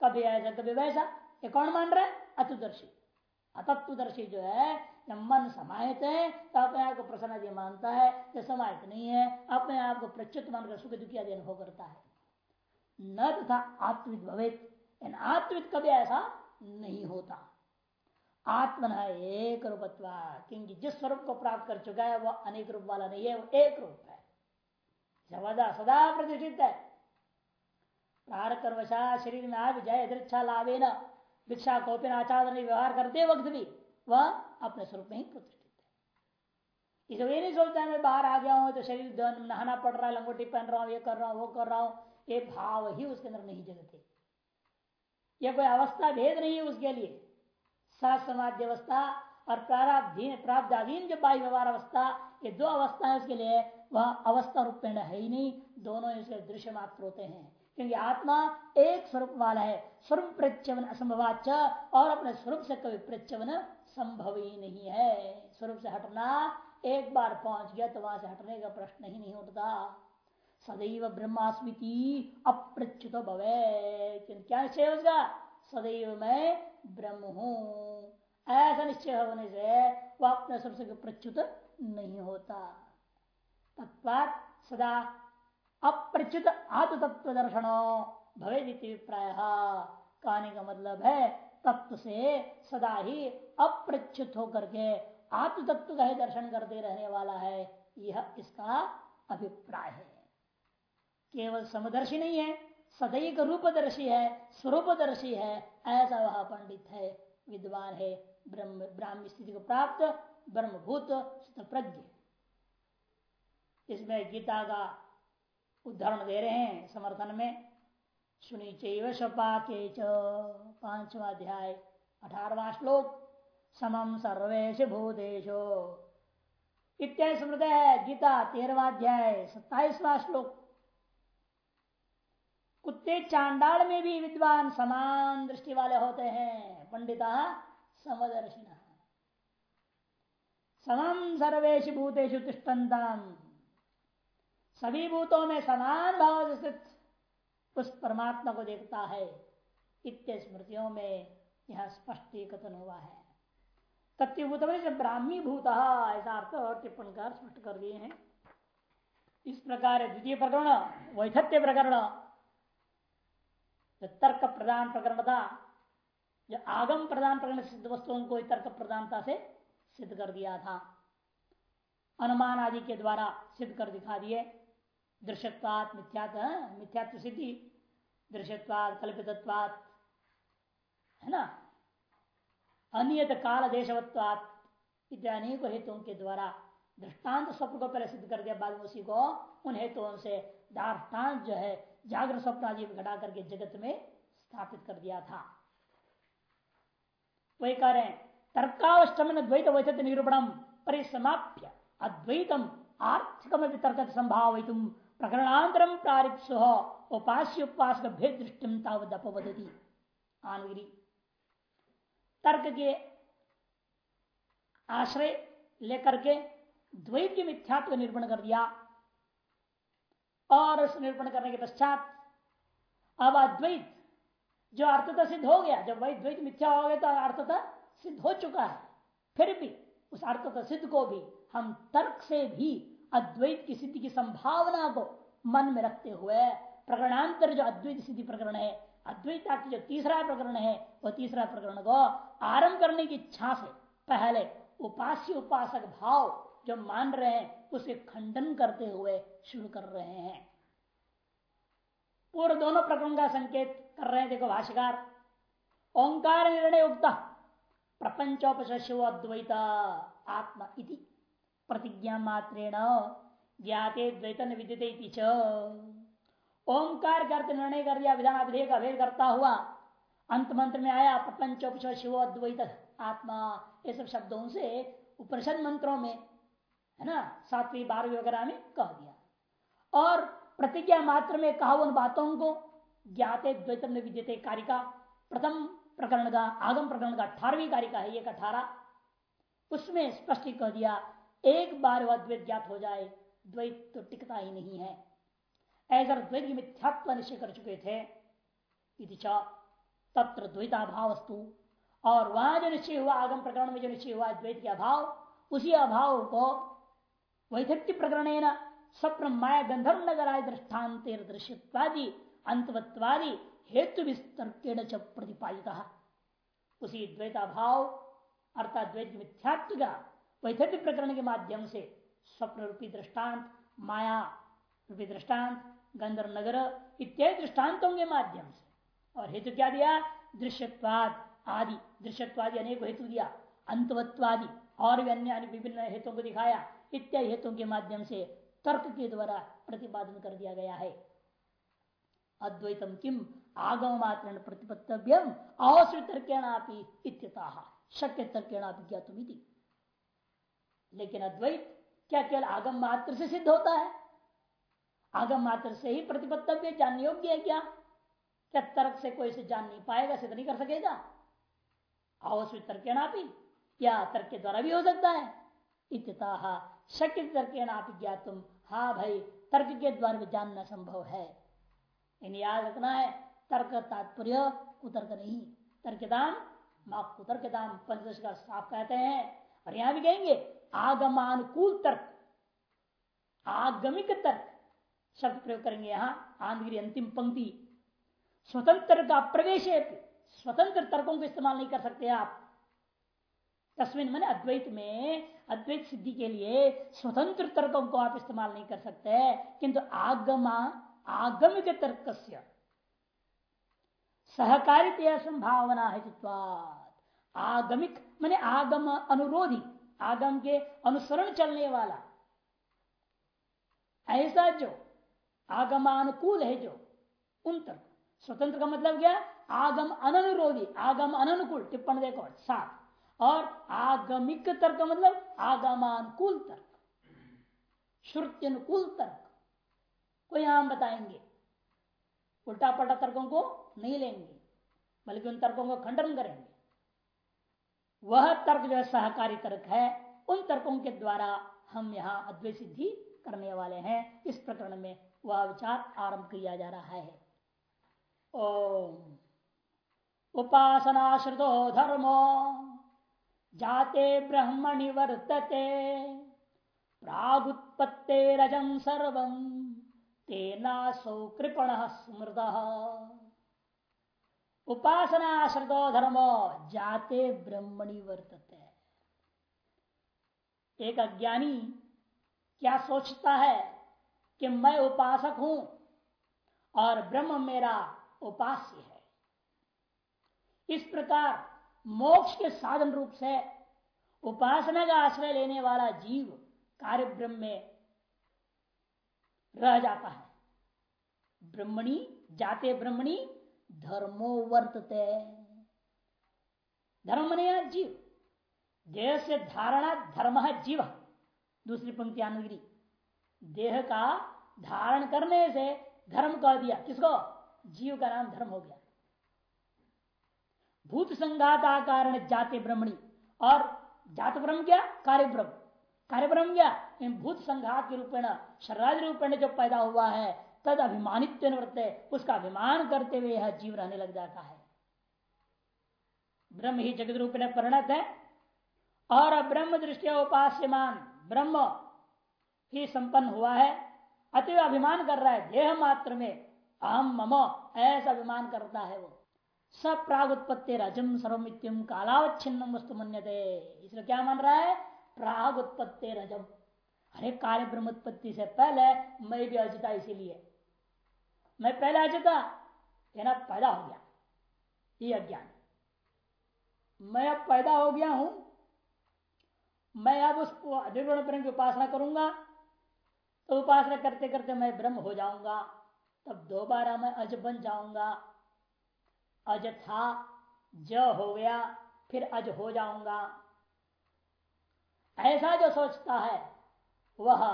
कभी ऐसा, कभी वैसा। ये कौन मान रहा है? अतुदर्शी। अतत्वदर्शी जो है जब मन समाहित है तो अपने आप को प्रसन्न मानता है जो समाहित नहीं है, अपने आप को प्रच्युत मानकर सुख दुखी आदि अनुभव करता है। न तथा आत्मित भवित आत्मित कभी ऐसा नहीं होता। आत्मन एक रूपत्वा, क्योंकि जिस स्वरूप को प्राप्त कर चुका है, वह अनेक रूप वाला नहीं है, वो एक रूप है। सदा सदा प्रतिष्ठित है। प्रार कर्वशा शरीर में आ भी जाए दृक्षा लाभे न भिक्षा कौपिन आचार व्यवहार करते वक्त भी वह अपने स्वरूप में ही प्रतिष्ठित है। इसे ये नहीं सोचता है, मैं बाहर आ गया हूँ तो शरीर नहाना पड़ रहा है, लंगोटी पहन रहा हूँ, ये कर रहा हूँ, वो कर रहा हूँ, ये भाव ही उसके अंदर नहीं जगते। यह कोई अवस्था भेद नहीं है उसके लिए। समाधि अवस्था और प्रारब्धीन, प्राब्धाधीन जो बाह्य व्यवहार अवस्था, ये दो अवस्था है उसके लिए, वह अवस्था रूप में है ही नहीं, दोनों इसके दृश्य मात्र होते हैं। क्योंकि आत्मा एक स्वरूप वाला है। स्वरूप प्रत्यवन असंभवाच और अपने स्वरूप से कभी प्रत्यवन संभव ही नहीं है। स्वरूप से हटना, एक बार पहुँच गया तो वहाँ से हटने का प्रश्न ही नहीं उठता। सदैव ब्रह्मास्मिति अप्रच्युत भवे। क्या निश्चय उसका? सदैव मैं ब्रह्म हूँ। ऐसा निश्चय होने से वह अपने स्वरूप से प्रच्युत नहीं होता। तत्पात सदा अप्रच्युत आत्म तत्व दर्शन भवे प्राय कहने का मतलब है, तत्व से सदा ही अप्रच्युत होकर के आत्म तत्व का ही दर्शन करते रहने वाला है। यह इसका अभिप्राय है। केवल समदर्शी नहीं है सदैव रूपदर्शी है, स्वरूपदर्शी है, ऐसा वह पंडित है, विद्वान है, ब्रह्म, ब्राह्मी स्थिति को प्राप्त ब्रह्मभूत प्रज्ञ इसमें गीता का उदाहरण दे रहे हैं समर्थन में। सुनी चपा के पांचवा अध्याय, अठारवा श्लोक समम सर्वेश भूतेशो इत्यादि है, गीता तेरवा अध्याय, सत्ताईसवा श्लोक। कुत्ते चांडाल में भी विद्वान समान दृष्टि वाले होते हैं, पंडिता समदर्शिना। समम सर्वेश भूतेषु तिष्ठन्तम। सभी भूतों में समान भाव स्थित उस परमात्मा को देखता है। इत्य स्मृतियों में यह स्पष्ट कथन हुआ है। तत्वभूत ब्राह्मी भूत ऐसा अर्थ और टिप्पणकार स्पष्ट कर दिए हैं। इस प्रकार द्वितीय प्रकरण, वैधत्य प्रकरण, जो तर्क प्रदान प्रकरण था, जो आगम प्रदान प्रकरण सिद्ध वस्तुओं को तर्क प्रदानता से सिद्ध कर दिया था। अनुमान आदि के द्वारा सिद्ध कर दिखा दिए। दृश्यत्वात मिथ्यात मिथ्यात्व सिद्धि। दृश्यत्वाद कल्पितत्वात, है ना? अनियत काल देशवत्वात इत्यादि अनेक हेतुओं के द्वारा दृष्टांत स्वप्न को पहले सिद्ध कर दिया बाद उसी को, उन हेतुओं से दार्टांत जो है, जागरण स्वप्न आदि घटा करके जगत में स्थापित कर दिया था। वही कह रहे तर्कावष्टम द्वैत वैत निरूपणम, परिसमाप्य, अद्वैतम, आर्थिकम तर्क संभाव प्रकरणांतरम प्रारित उपास्य उपास भेद दृष्टि तावदपवदती आनगिरी। तर्क के आश्रय लेकर के द्वैत के मिथ्यात्व निरूपण कर दिया और उस निरूपण करने के पश्चात, अब अद्वैत, जो अर्थता सिद्ध हो गया, जब वही द्वैत मिथ्या हो गया तो अर्थता सिद्ध हो चुका है। फिर भी, उस अर्थता सिद्ध को भी हम तर्क से भी अद्वैत की सिद्धि की संभावना को मन में रखते हुए प्रकरणांतर जो अद्वैत सिद्धि प्रकरण है अद्वैता जो तीसरा प्रकरण है, वह तीसरा प्रकरण को आरंभ करने की इच्छा से पहले उपास्य उपासक भाव जो मान रहे हैं, उसे खंडन करते हुए शुरू कर रहे हैं। पूर्व दोनों प्रकरण का संकेत कर रहे हैं, देखो भाष्यकार। ओंकार निर्णय उगता प्रपंचोपशो अद्वैत, आत्मा इति। प्रतिज्ञा मात्रेण ज्ञाते द्वैतन विद्यते ओंकार के अर्थ निर्णय कर दिया विधान अभिधेय का भेद करता हुआ, अंत मंत्र में आया प्रपंचोपश शिव अद्वैत आत्मा, ये सब शब्दों से उपनिषद मंत्रों में, है ना, सातवीं, बारहवीं वगैरह में कह दिया। और प्रतिज्ञा मात्र में कहा उन बातों को, ज्ञाते द्वैतम में विद्यते कारिका, प्रथम प्रकरण का, आगम प्रकरण का अठारहवीं कारिका है एक अठारह। उसमें स्पष्ट कह दिया एक बार वह द्वैत ज्ञात हो जाए, द्वैत तो टिकता ही नहीं है। ऐसा द्वैत मिथ्यात्व निश्चय कर चुके थे। तत्र द्वैताभाव वस्तु और वहाँ जो निश्चय हुआ, आगम प्रकरण में जो निश्चय हुआ, द्वैत के अभाव, उसी अभाव को वैधत्य प्रकरण स्वप्न माया गंधर्व नगर आय दृष्टान्तर दृश्यवादी अंतवत्वादी हेतु विस्तर्केण च प्रतिपादित। उसी द्वैताभाव, अर्थात द्वैत मिथ्यात्व का वैधत्य प्रकरण के माध्यम से स्वप्न रूपी दृष्टांत, माया रूपी दृष्टांत गंधर्व नगर इत्यादि दृष्टान्तों के माध्यम से। और हेतु क्या दिया? दृश्यवाद आदि। दृश्यत्वादि अनेक हेतु दिया। अंतवत्वादि और भी अन्य विभिन्न हेतुओं को दिखाया। इत्यादि हेतुओं के माध्यम से तर्क के द्वारा प्रतिपादन कर दिया गया है। अद्वैतम किम आगम मात्र प्रतिपत्तव्यम अवश्य तर्केणापि शक्य तर्केणापि ज्ञातुमिति लेकिन अद्वैत क्या केवल आगम मात्र से सिद्ध होता है? आगम मात्र से ही प्रतिपत्तव्य जानने योग्य है क्या? क्या तर्क से कोई से जान नहीं पाएगा, सिद्ध नहीं कर सकेगा? आवश्य तर्केणा भी या तर्क के द्वारा भी हो सकता है। इतता शक्य तर्केणा ज्ञातुम। हाँ भाई, तर्क के द्वारा भी जानना संभव है। इन याद रखना है, तर्क तात्पर्य कुतर्क नहीं। तर्क तर्कदान माफ़ कुतर्कदान, पंचदश का साफ़ कहते हैं। और यहाँ भी कहेंगे आगमानुकूल तर्क, आगमिक तर्क, शब्द प्रयोग करेंगे यहाँ आंधगिरी अंतिम पंक्ति। स्वतंत्र का प्रवेश स्वतंत्र तर्कों को इस्तेमाल नहीं कर सकते आप। तस्वीन मैंने अद्वैत में, अद्वैत सिद्धि के लिए स्वतंत्र तर्कों को आप इस्तेमाल नहीं कर सकते, किंतु आगमा, आगमिक तर्क सहकारित संभावना है आगमिक, मैंने आगम अनुरोधी आगम के अनुसरण चलने वाला। ऐसा जो आगमानुकूल है जो उन तर्क स्वतंत्र का मतलब क्या? आगम अनुरोधी आगम अनुकूल टिप्पण देखो, सात। और आगमिक तर्क मतलब आगमानुकूल तर्क। श्रुति अनुकूल तर्क। को यहाँ बताएँगे? उल्टा पलटा तर्कों को नहीं लेंगे, बल्कि उन तर्कों को खंडन करेंगे। वह तर्क जो है, सहकारी तर्क है, उन तर्कों के द्वारा हम यहाँ अद्वैत सिद्धि करने वाले हैं। इस प्रकरण में वह विचार आरंभ किया जा रहा है। ओम। उपासनाश्रितो धर्मो। जाते ब्रह्मणि वर्तते। प्रागुत्पत्ते रजम सर्व। तेना सौ कृपण स्मृत। उपासनाश्रितो धर्मो, जाते ब्रह्मणि वर्तते। एक अज्ञानी क्या सोचता है कि मैं उपासक हूँ और ब्रह्म मेरा उपास्य है? इस प्रकार मोक्ष के साधन रूप से उपासना का आश्रय लेने वाला जीव कार्य ब्रह्म में रह जाता है। ब्रह्मणी, जाते ब्रह्मणी धर्मो वर्तते। धर्म ने जीव। देह से धारणा धर्म है जीव। दूसरी पंक्ति आनंदगिरी देह का धारण करने से धर्म कह दिया। किसको? जीव का नाम धर्म हो गया। भूत संघात कारण जाते ब्रह्मणी। और जात ब्रह्म क्या? कार्य ब्रह्म। कार्य ब्रह्म गया भूत संघात के रूपेण शरीर रूपेण जो पैदा हुआ है तद अभिमानित निवृत्त उसका अभिमान करते हुए यह जीव रहने लग जाता है। ब्रह्म ही जगत रूप में परिणत है और ब्रह्म दृष्टिया उपास्यमान, ब्रह्म ही संपन्न हुआ है अतिव अभिमान कर रहा है, देह मात्र में अहम मम, ऐसा अभिमान करता है वो। सब प्राग उत्पत्ति रजम सर्वमित्यम कालावच्छिन्न वस्तु मन्यते। इसलिए क्या मान रहा है? प्राग उत्पत्ति रजम अरे कार्य ब्रह्म उत्पत्ति से पहले मैं भी अजिता इसीलिए। मैं पहले अजिता ना पैदा हो गया। ये अज्ञान। मैं अब पैदा हो गया हूँ, मैं अब उस निर्गुण ब्रह्म की उपासना करूँगा तो उपासना करते करते मैं ब्रह्म हो जाऊँगा, तब दोबारा मैं अज बन जाऊँगा। अज था, ज हो गया, फिर अज हो जाऊँगा। ऐसा जो सोचता है, वह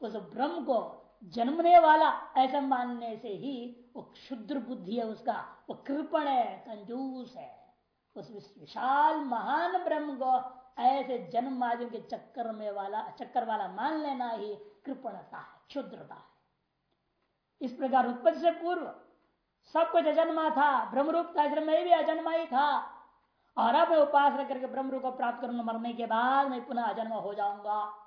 उस ब्रह्म को जन्मने वाला ऐसा मानने से ही वो क्षुद्र बुद्धि है, उसका वो कृपण है, कंजूस है। उस विशाल महान ब्रह्म को ऐसे जन्म आदि के चक्कर में वाला, चक्कर वाला मान लेना ही कृपणता है, क्षुद्रता है। इस प्रकार उत्पत्ति से पूर्व सब कुछ अजन्मा था, ब्रह्मरूप था मैं भी अजन्मा ही था। और अब उपासना करके ब्रह्मरूप को प्राप्त करूँगा, मरने के बाद मैं पुनः अजन्म हो जाऊँगा।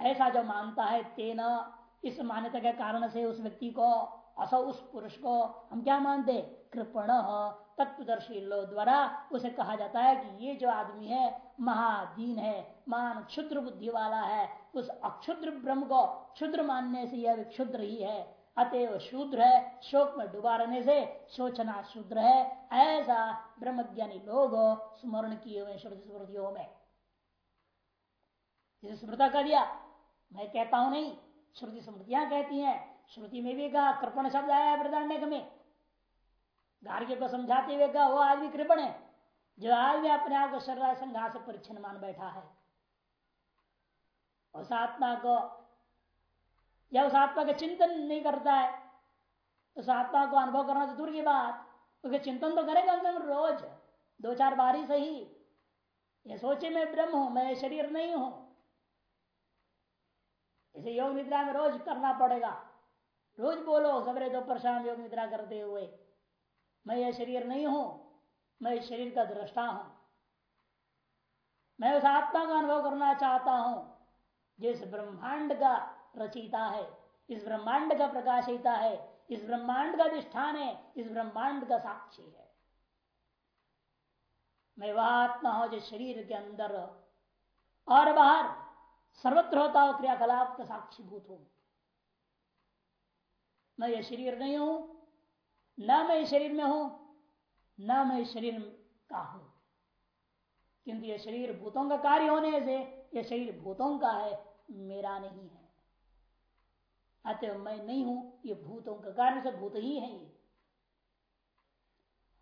ऐसा जो मानता है तेना, इस मान्यता के कारण से उस व्यक्ति को, असो उस पुरुष को हम क्या मानते कृपण, तत्वदर्शी लोग द्वारा उसे कहा जाता है कि ये जो आदमी है, महादीन है मान क्षुद्र बुद्धि वाला है, उस अक्षुद्र ब्रह्म को क्षुद्र मानने से यह क्षुद्र ही है। अतएव शूद्र है, शोक में डुबा रहने से शोचना शूद्र है। ऐसा ब्रह्मज्ञानी लोग स्मरण किए हुए स्मृतियों में। स्मृता कर दिया मैं कहता हूँ नहीं, श्रुति स्मृतियाँ कहती हैं। श्रुति में भी कहा कृपण शब्द आया है प्रधान में गार्ग्य को समझाते हुए कहा, वो आदमी कृपण है, जो आज भी अपने आप को शरीर संघा से मान बैठा है। उस आत्मा को, या उस आत्मा का चिंतन नहीं करता है, उस आत्मा को अनुभव करना तो दूर की बात। क्योंकि चिंतन तो करेगा हम रोज, दो चार बार ही सही। ये सोचे मैं ब्रह्म हूँ, मैं शरीर नहीं हूँ। इसे योग निद्रा में रोज करना पड़ेगा। रोज बोलो, सवेरे दोपहर शाम योग निद्रा करते हुए, मैं यह शरीर नहीं हूँ, मैं इस शरीर का दृष्टा हूँ। मैं उस आत्मा का अनुभव करना चाहता हूँ, जिस ब्रह्मांड का रचिता है, इस ब्रह्मांड का प्रकाशिता है, इस ब्रह्मांड का अधिष्ठान है, इस ब्रह्मांड का साक्षी है। मैं वह आत्मा हूँ जो शरीर के अंदर और बाहर सर्वत्र होता हो क्रियाकलाप का साक्षीभूत हूँ। मैं ये शरीर नहीं हूँ, न मैं इस शरीर में हूँ, न मैं शरीर का हूँ। किंतु यह शरीर भूतों का कार्य होने से यह शरीर भूतों का है, मेरा नहीं है। अतः मैं नहीं हूँ, ये भूतों का कार्य से भूत ही है ये।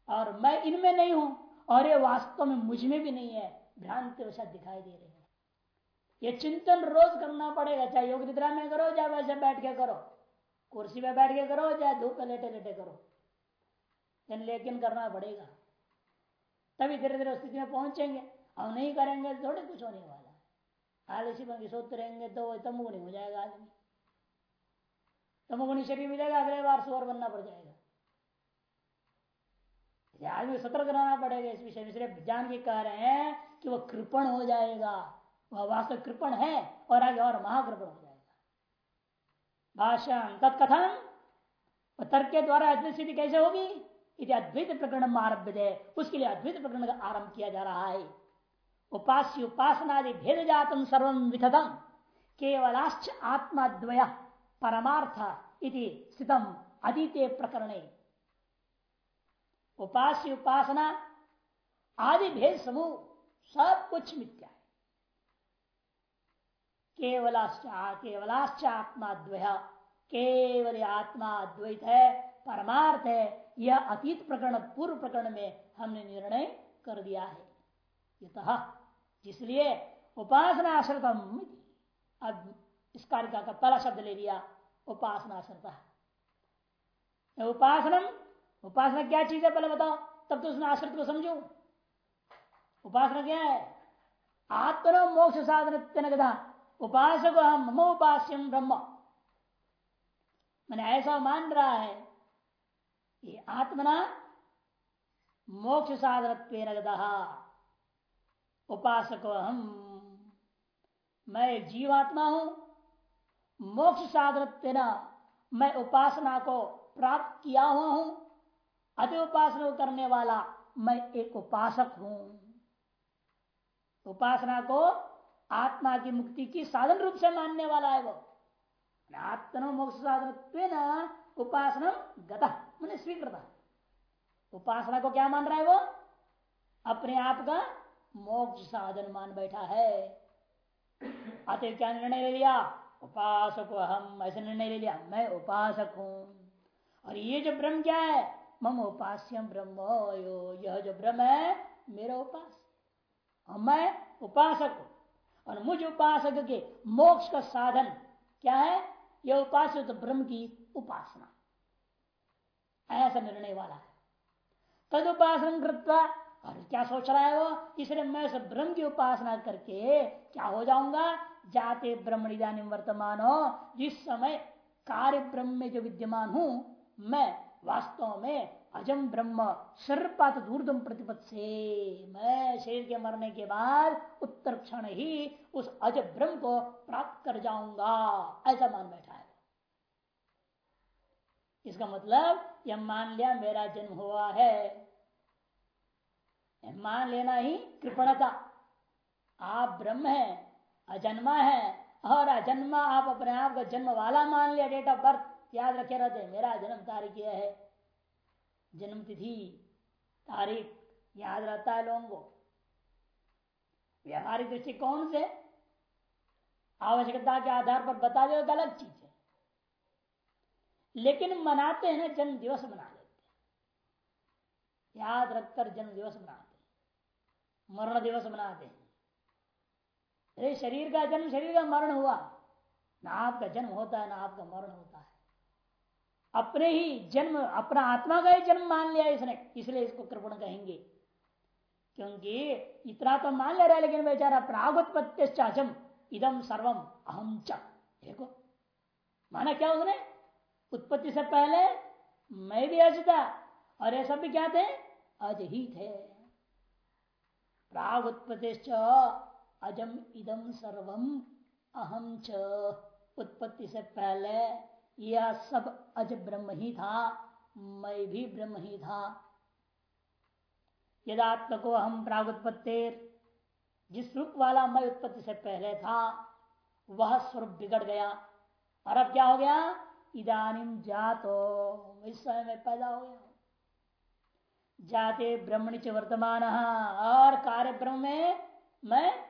और मैं इनमें नहीं हूँ, और ये वास्तव में मुझमें भी नहीं है, भ्रांति वैसा दिखाई दे रहे ये चिंतन रोज करना पड़ेगा, चाहे योग निद्रा में करो, चाहे वैसे बैठ के करो। कुर्सी में बैठ के करो, चाहे धूप में लेटे लेटे करो। लेकिन करना पड़ेगा। तभी धीरे धीरे स्थिति में पहुँचेंगे। अब नहीं करेंगे तो थोड़े कुछ होने वाला आलसी बंगी सोते रहेंगे तो तमु नहीं हो जाएगा आदमी। तमोगुणी शरीर मिलेगा, अगले बार सुअर बनना पड़ जाएगा। आदमी सतर्क रहना पड़ेगा इस विषय में। सिर्फ़ जान के कह रहे हैं कि वह कृपण हो जाएगा। वह वास्तव कृपण है और आगे और महाकृपण हो जाएगा। भाषण तत्कथन, तर्क के द्वारा अद्वैत स्थिति कैसे होगी? इति अद्वैत प्रकरण आरभ्य है उसके लिए अद्वैत प्रकरण का आरंभ किया जा रहा है। उपास्य उपासनादि भेद जातम सर्व विथतम केवलाश्च आत्माद्वय परमार्थ इति स्थितम अदिते प्रकरणे। उपास्य उपासना, आदि भेद समूह, सब कुछ मिथ्या। है केवलाश्च आत्मा द्वय केवल आत्मा द्वैत है, परमार्थ है, यह अतीत प्रकरण, पूर्व प्रकरण में हमने निर्णय कर दिया है। जिसलिए उपासना आश्रितम अब इस कार्य का पहला शब्द ले लिया उपासना श्रद्धा उपासना उपासना क्या चीज़ है पहले बताओ, तब तो उसमें आश्रित को समझो। उपासना क्या है? आत्मनो मोक्ष साधन उपासक हम मम उपास्यम ब्रह्म। मैंने ऐसा मान रहा है ये आत्मना मोक्ष साधन उपासक हम मैं जीवात्मा हूँ मोक्ष साधन मैं उपासना को प्राप्त किया हुआ हूँ, अति उपासना करने वाला मैं एक उपासक हूँ। उपासना को आत्मा की मुक्ति की साधन रूप से मानने वाला है वो। आत्मनो मोक्ष साधन उपासना गता, मैंने स्वीकृत। उपासना को क्या मान रहा है वो? अपने आप का मोक्ष साधन मान बैठा है। अतः क्या निर्णय ले लिया? उपासक हम, ऐसे निर्णय ले लिया, मैं उपासक हूँ। और ये जो ब्रह्म क्या है? मम उपास्यम ब्रह्म यह जो ब्रह्म है, मेरा उपास। मैं उपासक हूँ। और मुझ उपासक के मोक्ष का साधन क्या है? यह उपास तो ब्रह्म की उपासना। ऐसा निर्णय वाला है। तद उपासन और क्या सोच रहा है वो? इसलिए मैं सब ब्रह्म की उपासना करके क्या हो जाऊँगा? जाते ब्रह्म वर्तमान हो, जिस समय कार्य ब्रह्म में जो विद्यमान हूँ, मैं वास्तव में अजम ब्रह्म सर्पात दूरदम प्रतिपत से मैं शरीर के मरने के बाद उत्तर क्षण ही उस अज ब्रह्म को प्राप्त कर जाऊँगा। ऐसा मान बैठा है। इसका मतलब यह मान लिया, मेरा जन्म हुआ है। मान लेना ही कृपणता। आप ब्रह्म है, अजन्मा है, और अजन्मा आप अपने आप का जन्म वाला मान लिया डेट ऑफ़ बर्थ याद रखे रहते मेरा जन्म तारीख यह है। जन्म तिथि तारीख, याद रहता है लोगों को। व्यवहारिक दृष्टिकोण से आवश्यकता के आधार पर बता दे अलग चीज़ है। लेकिन मनाते हैं जन्म दिवस मना लेते हैं। याद रखकर जन्म दिवस मनाते हैं। मरण दिवस मनाते हैं। अरे, शरीर का जन्म, शरीर का मरण हुआ। ना आपका जन्म होता है, ना आपका मरण होता है। अपने ही जन्म, अपना आत्मा का ही जन्म मान लिया इसने, इसलिए इसको कृपण कहेंगे। क्योंकि इतना तो मान ले रहा है, लेकिन बेचारा प्रागुत्पत्तिश्चाचम इदम सर्वम अहम च। देखो, माना क्या उसने? उत्पत्ति से पहले मैं भी अज था, और ये सब भी क्या थे? अज ही थे। प्राग उत्पत्ति अजम इदम सर्वम अहम च। उत्पत्ति से पहले यह सब अज ब्रह्म ही था, मैं भी ब्रह्म ही था। यदात्म को हम प्रागुत्पत्ति जिस रूप वाला मैं उत्पत्ति से पहले था, वह स्वरूप बिगड़ गया। और अब क्या हो गया? इदानिम जातो। इस समय में पैदा हो गया। जाते ब्रह्मणि च वर्तमान। और कार्य ब्रह्म में मैं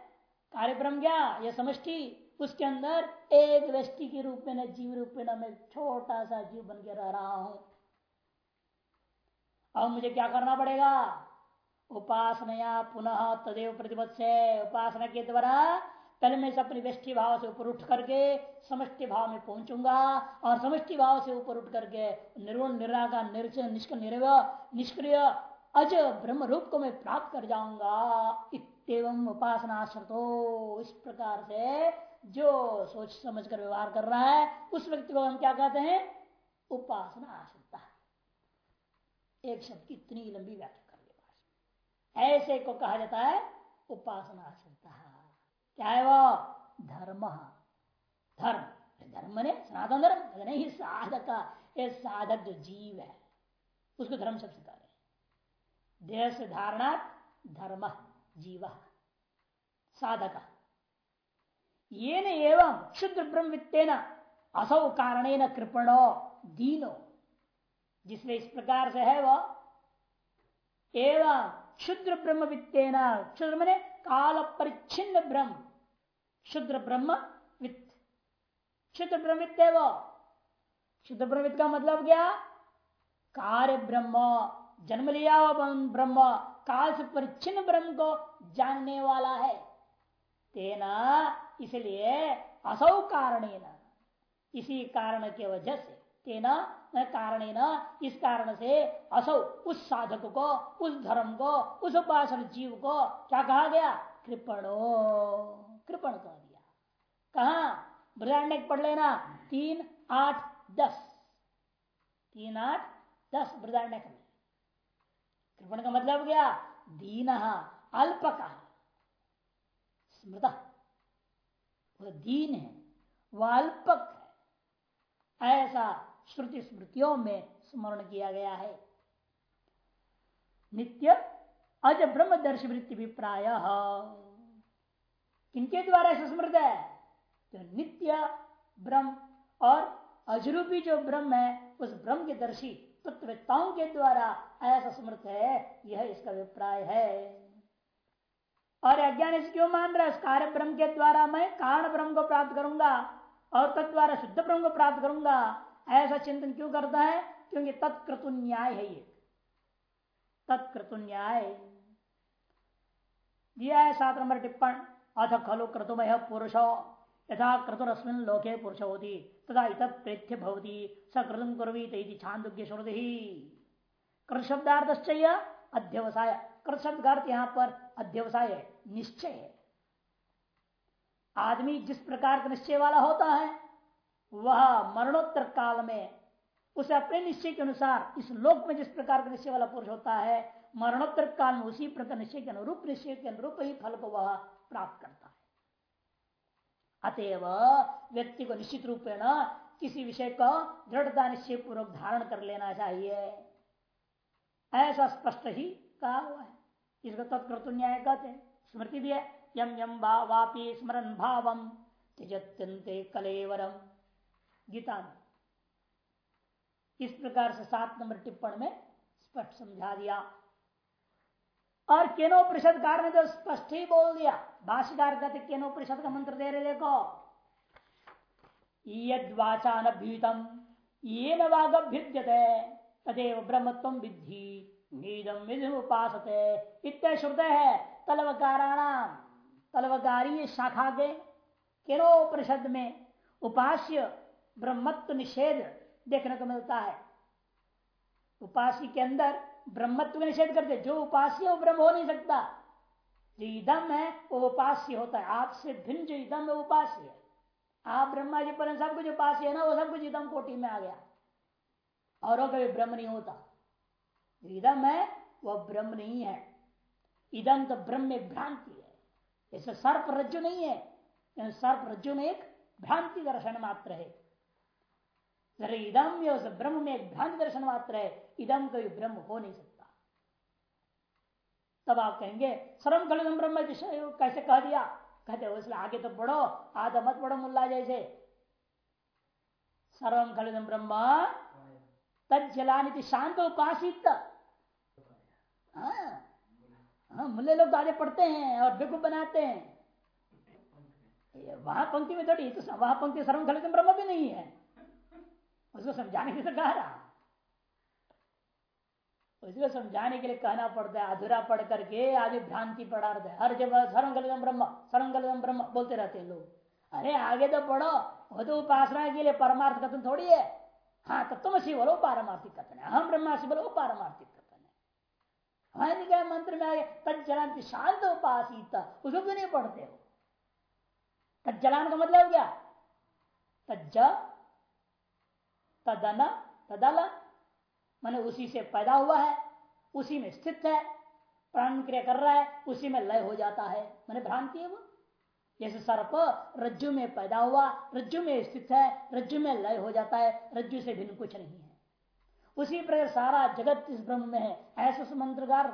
कार्य ब्रह्म क्या? यह समष्टि। उसके अंदर एक व्यक्ति के रूप में न जीव रूप में न मैं छोटा सा जीव बन के रह रहा हूँ। अब मुझे क्या करना पड़ेगा? उपासना पुनः तदेव प्रतिपद से उपासना के द्वारा पहले मैं अपने व्यष्टि भाव से ऊपर उठ करके समष्टि भाव में पहुंचूँगा और समष्टि भाव से ऊपर उठ करके निर्गुण, निराकार निष्क्रिय, अज ब्रह्म रूप को मैं प्राप्त कर जाऊँगा। इतम उपासना श्रतो। इस प्रकार से जो सोच समझ कर व्यवहार कर रहा है, उस व्यक्ति को हम क्या कहते हैं? उपासना आश्रता एक शब्द की इतनी लंबी व्याख्या कर ले ऐसे को कहा जाता है, उपासना आश्रता क्या है वो? धर्म। धर्म। धर्म ने सनातन धर्म नहीं, साधक ये साधक जो जीव है, उसको धर्म शब्द रहे देह से धारणा धर्म, जीव। साधक। ये न एवं शुद्ध ब्रह्म वित्तेन असौ कारण कृपणो दीनो। जिसमें इस प्रकार से है वो, एवं क्षुद्र ब्रह्म वित्तेन, शुद्र मैंने काल परिच्छिन्न ब्रह्म क्षुद्र ब्रह्म वित्त शुद्ध ब्रह्मवित्त है वो। शुद्ध ब्रह्मवित्त का मतलब क्या? कार्य ब्रह्म जन्म लिया हुआ ब्रह्म, काल से परिच्छिन्न ब्रह्म को जानने वाला है। तेना इसलिए असौ कारण इसी कारण के वजह से, तेना कारण इस कारण से असौ, उस साधक को, उस धर्म को, उस उपासन जीव को क्या कहा गया? कृपणो, कृपण कह दिया। कहा? बृदारण्य पढ़ लेना। तीन, आठ, दस। तीन, आठ, दस बृदारण्य में कृपण का मतलब क्या? दीन अल्प का स्मृत। वह दीन है, वह अल्पक है। ऐसा श्रुति स्मृतियों में स्मरण किया गया है। नित्य अज ब्रह्म दर्श वृत्ति अभिप्राय किनके द्वारा ऐसा स्मृत है? तो नित्य ब्रह्म और अजरूपी जो ब्रह्म है, उस ब्रह्म के दर्शी तत्वताओं के द्वारा ऐसा स्मृत है। यह इसका अभिप्राय है। और अज्ञान से क्यों मान रहा है? कार्य ब्रह्म के द्वारा मैं कारण ब्रह्म को प्राप्त करूँगा और तद्वारा शुद्ध ब्रह्म को प्राप्त करूँगा। ऐसा चिंतन क्यों करता है? क्योंकि तत्कृतु न्याय है ये। तत्कृतु न्याय। दिया है सात नंबर टिप्पण। अथ खलु क्रतुमय पुरुषो। यथा क्रतुरस्मिन लोके पुरुष होती तथा इत प्रेत्य भवती। स सकृतम कुरवीत छांदोग्य श्रुति ही कृत शब्दार्थ अध्यवसाय। कृत शब्द अर्थ यहाँ पर अध्यवसाय है। निश्चय है। आदमी जिस प्रकार का निश्चय वाला होता है, वह मरणोत्तर काल में उसे अपने निश्चय के अनुसार, इस लोक में जिस प्रकार का निश्चय वाला पुरुष होता है, मरणोत्तर काल में उसी प्रकार निश्चय के अनुरूप, निश्चय के अनुरूप ही फल को वह प्राप्त करता है। अतएव व्यक्ति को निश्चित रूप न किसी विषय को दृढ़ता निश्चय पूर्वक धारण कर लेना चाहिए। ऐसा स्पष्ट ही कहा हुआ है। इसको तत्कृत न्याय कहते स्मृति भी है। यम यम वापी स्मरण भावम त्यजत्यंते कलेवरम। गीता इस प्रकार से सात नंबर टिप्पण में स्पष्ट समझा दिया। और केनो कार ने तो स्पष्ट ही बोल दिया। भाष्यकार कहते केनो परिषद का मंत्र दे रहे देखो। यदवाचानभ्युतम ये नवागभ्युद्यते तदेव ब्रह्मत्व विद्धि नीदम विधि उपास इतने श्रुत है। तलवकाराणाम। तलवकारी शाखा के केनोपनिषद में उपास्य ब्रह्मत्व निषेध देखने को मिलता है। उपास्य के अंदर ब्रह्मत्व निषेध करते जो उपास्य वो ब्रह्म हो नहीं सकता। जो इदम है, वो उपास्य होता है। आपसे भिन्न जो इदम है उपास्य है। आप ब्रह्मा जी पर सब कुछ उपास्य है ना, वो सब कुछ इदम कोटि में आ गया। और कभी ब्रह्म नहीं होता। इदम है वह ब्रह्म नहीं है। इदम तो ब्रह्म में भ्रांति है। जैसे सर्प रज्जु नहीं है सर्प रज्जु में एक भ्रांति दर्शन मात्र है। इदम उस ब्रह्म में एक भ्रांति दर्शन मात्र है इदम कभी ब्रह्म हो नहीं सकता। तब आप कहेंगे, सर्व खलिदम ब्रह्म कैसे कह दिया? कहते उसने आगे तो बढ़ो, आधा मत बढ़ो मुल्ला जैसे। सर्वम खलिदम ब्रह्म तलानी शांत उपासित हाँ। हाँ मुल्ले लोग तो आगे पढ़ते हैं और बेकूफ बनाते हैं। वहाँ पंक्ति में थोड़ी तो वहाँ पंक्ति सर्व खलिदम ब्रह्म भी नहीं है। उसको समझाने के लिए कह रहा। उसको समझाने के लिए कहना पड़ता है, अधूरा पढ़ करके आगे भ्रांति पढ़ा रहता है। हर जगह सर्वगलितम ब्रह्म सर्व सर्वगलितम ब्रह्म बोलते रहते हैं लोग। अरे आगे तो पढ़ो, वो तो उपासना के लिए परमार्थ कथन थोड़ी है। हाँ तो तुम सी बोलो, पारमार्थिक कथन है। हम ब्रह्मासी बोलो पारमार्थिक हमारे मंत्र में आगे तत्जलान शांत उपासित उसको क्यों नहीं पढ़ते हो? तत्जलान का मतलब क्या? तज्ज, तदन, तदल। मैंने उसी से पैदा हुआ है, उसी में स्थित है, प्राण क्रिया कर रहा है, उसी में लय हो जाता है। मैंने भ्रांति है वो। जैसे सर्प रज्जु में पैदा हुआ, रज्जु में स्थित है, रज्जु में लय हो जाता है, रज्जु से भिन्न कुछ नहीं है। उसी प्रकार सारा जगत इस ब्रह्म में है। ऐसा मंत्रगार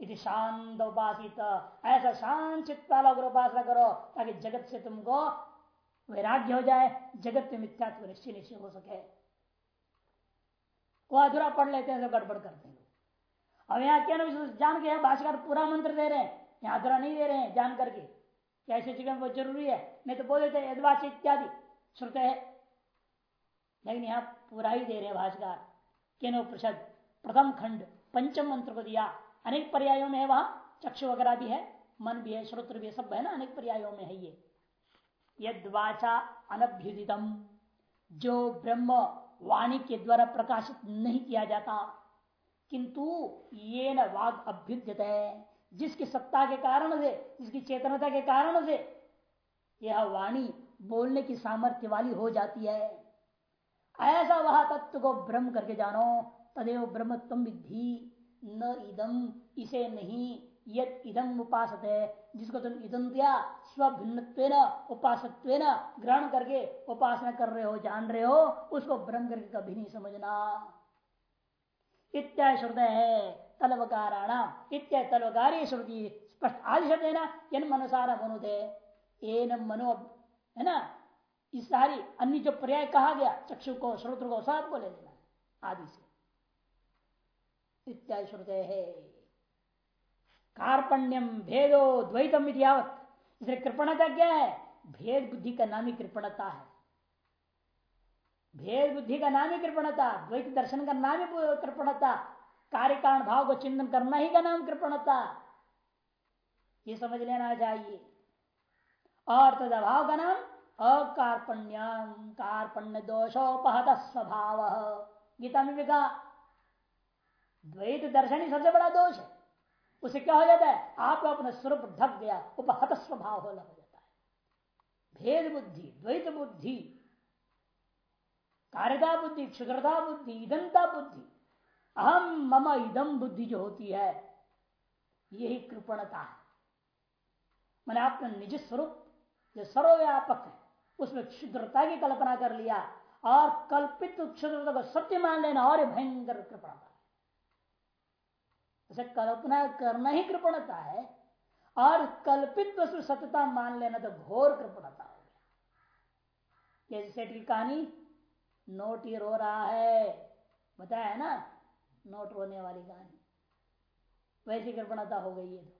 इति शांत उपासित। ऐसा शांत चित्त उपासना करो, ताकि जगत से तुमको वैराग्य हो जाए, जगत में मिथ्यात्व निश्चय निश्चय हो सके। वो अधूरा पढ़ लेते हैं तो गड़बड़ करते हैं। अब यहाँ क्या ना जान के भाषाकार पूरा मंत्र दे रहे हैं। यहाँ अधूरा नहीं दे रहे हैं जान करके। कैसे जगह बहुत ज़रूरी है? नहीं तो बोल देते इत्यादि। श्रुत है। लेकिन यहाँ पूरा ही दे रहे भाषाकार केनो प्रसद, प्रथम खंड, पंचम मंत्र को दिया। अनेक पर्यायों में है वहाँ। चक्षु वगैरह भी है, मन भी है, श्रोत्र भी है, सब है ना? अनेक पर्यायों में है ये। यद वाचा अनभ्युदितम। जो ब्रह्म वाणी के द्वारा प्रकाशित नहीं किया जाता, किंतु ये न वाग अभ्युद्यत है जिसकी सत्ता के कारण से, जिसकी चेतनता के कारण से, यह वाणी बोलने की सामर्थ्य वाली हो जाती है। ऐसा वह तत्व को ब्रह्म करके जानो, तदेव ब्रह्म तुम विधि न इदम इसे नहीं यद इदम उपास जिसको तुम इदम दिया स्वभिन्न उपासत्व ग्रहण करके उपासना कर रहे हो, जान रहे हो, उसको ब्रह्म करके कभी नहीं समझना। इत्या श्रुदय है, तलवकाराणा इत्या तलवकारी श्रुति स्पष्ट आदि शब्द है ना, यन मनसार मनुदे एन मनो, है ना? इस सारी अन्य जो पर्याय कहा गया, चक्षु को, श्रोत्र को सबको ले लेना आदि से। इत्यादि श्रुते है। कार्पण्यम भेदो द्वैतम यावत। इसलिए कृपणता क्या है? भेद बुद्धि का नाम ही कृपणता है। भेद बुद्धि का नाम ही कृपणता, द्वैत दर्शन का नाम ही कृपणता, कार्य कारण भाव को चिंतन करना ही का नाम कृपणता। ये समझ लेना चाहिए। और तद अभाव का नाम अकार्पण्यम कार्पण्य दोषोपहत स्वभाव गीता में भी कहा द्वैत दर्शन ही सबसे बड़ा दोष है। उसे क्या हो जाता है? आपका अपना स्वरूप ढक गया उपहत स्वभाव हो जाता है। भेद बुद्धि, द्वैत बुद्धि कार्यता बुद्धि, क्षुद्रता बुद्धि, इदंता बुद्धि अहम मम इदम बुद्धि जो होती है, यही कृपणता है। मैंने अपना निज स्वरूप, जो सर्वव्यापक है उसमें क्षुद्रता की कल्पना कर लिया और कल्पित क्षुद्रता को सत्य मान लेना और भयंकर कृपणता। है कल्पना करना ही कृपणता है और कल्पित वस्तु सत्यता मान लेना तो घोर कृपणता हो गया। जैसे सेठ की कहानी, नोट ये रो रहा है, बताया है ना? नोट रोने वाली कहानी। वैसी कृपणता हो गई है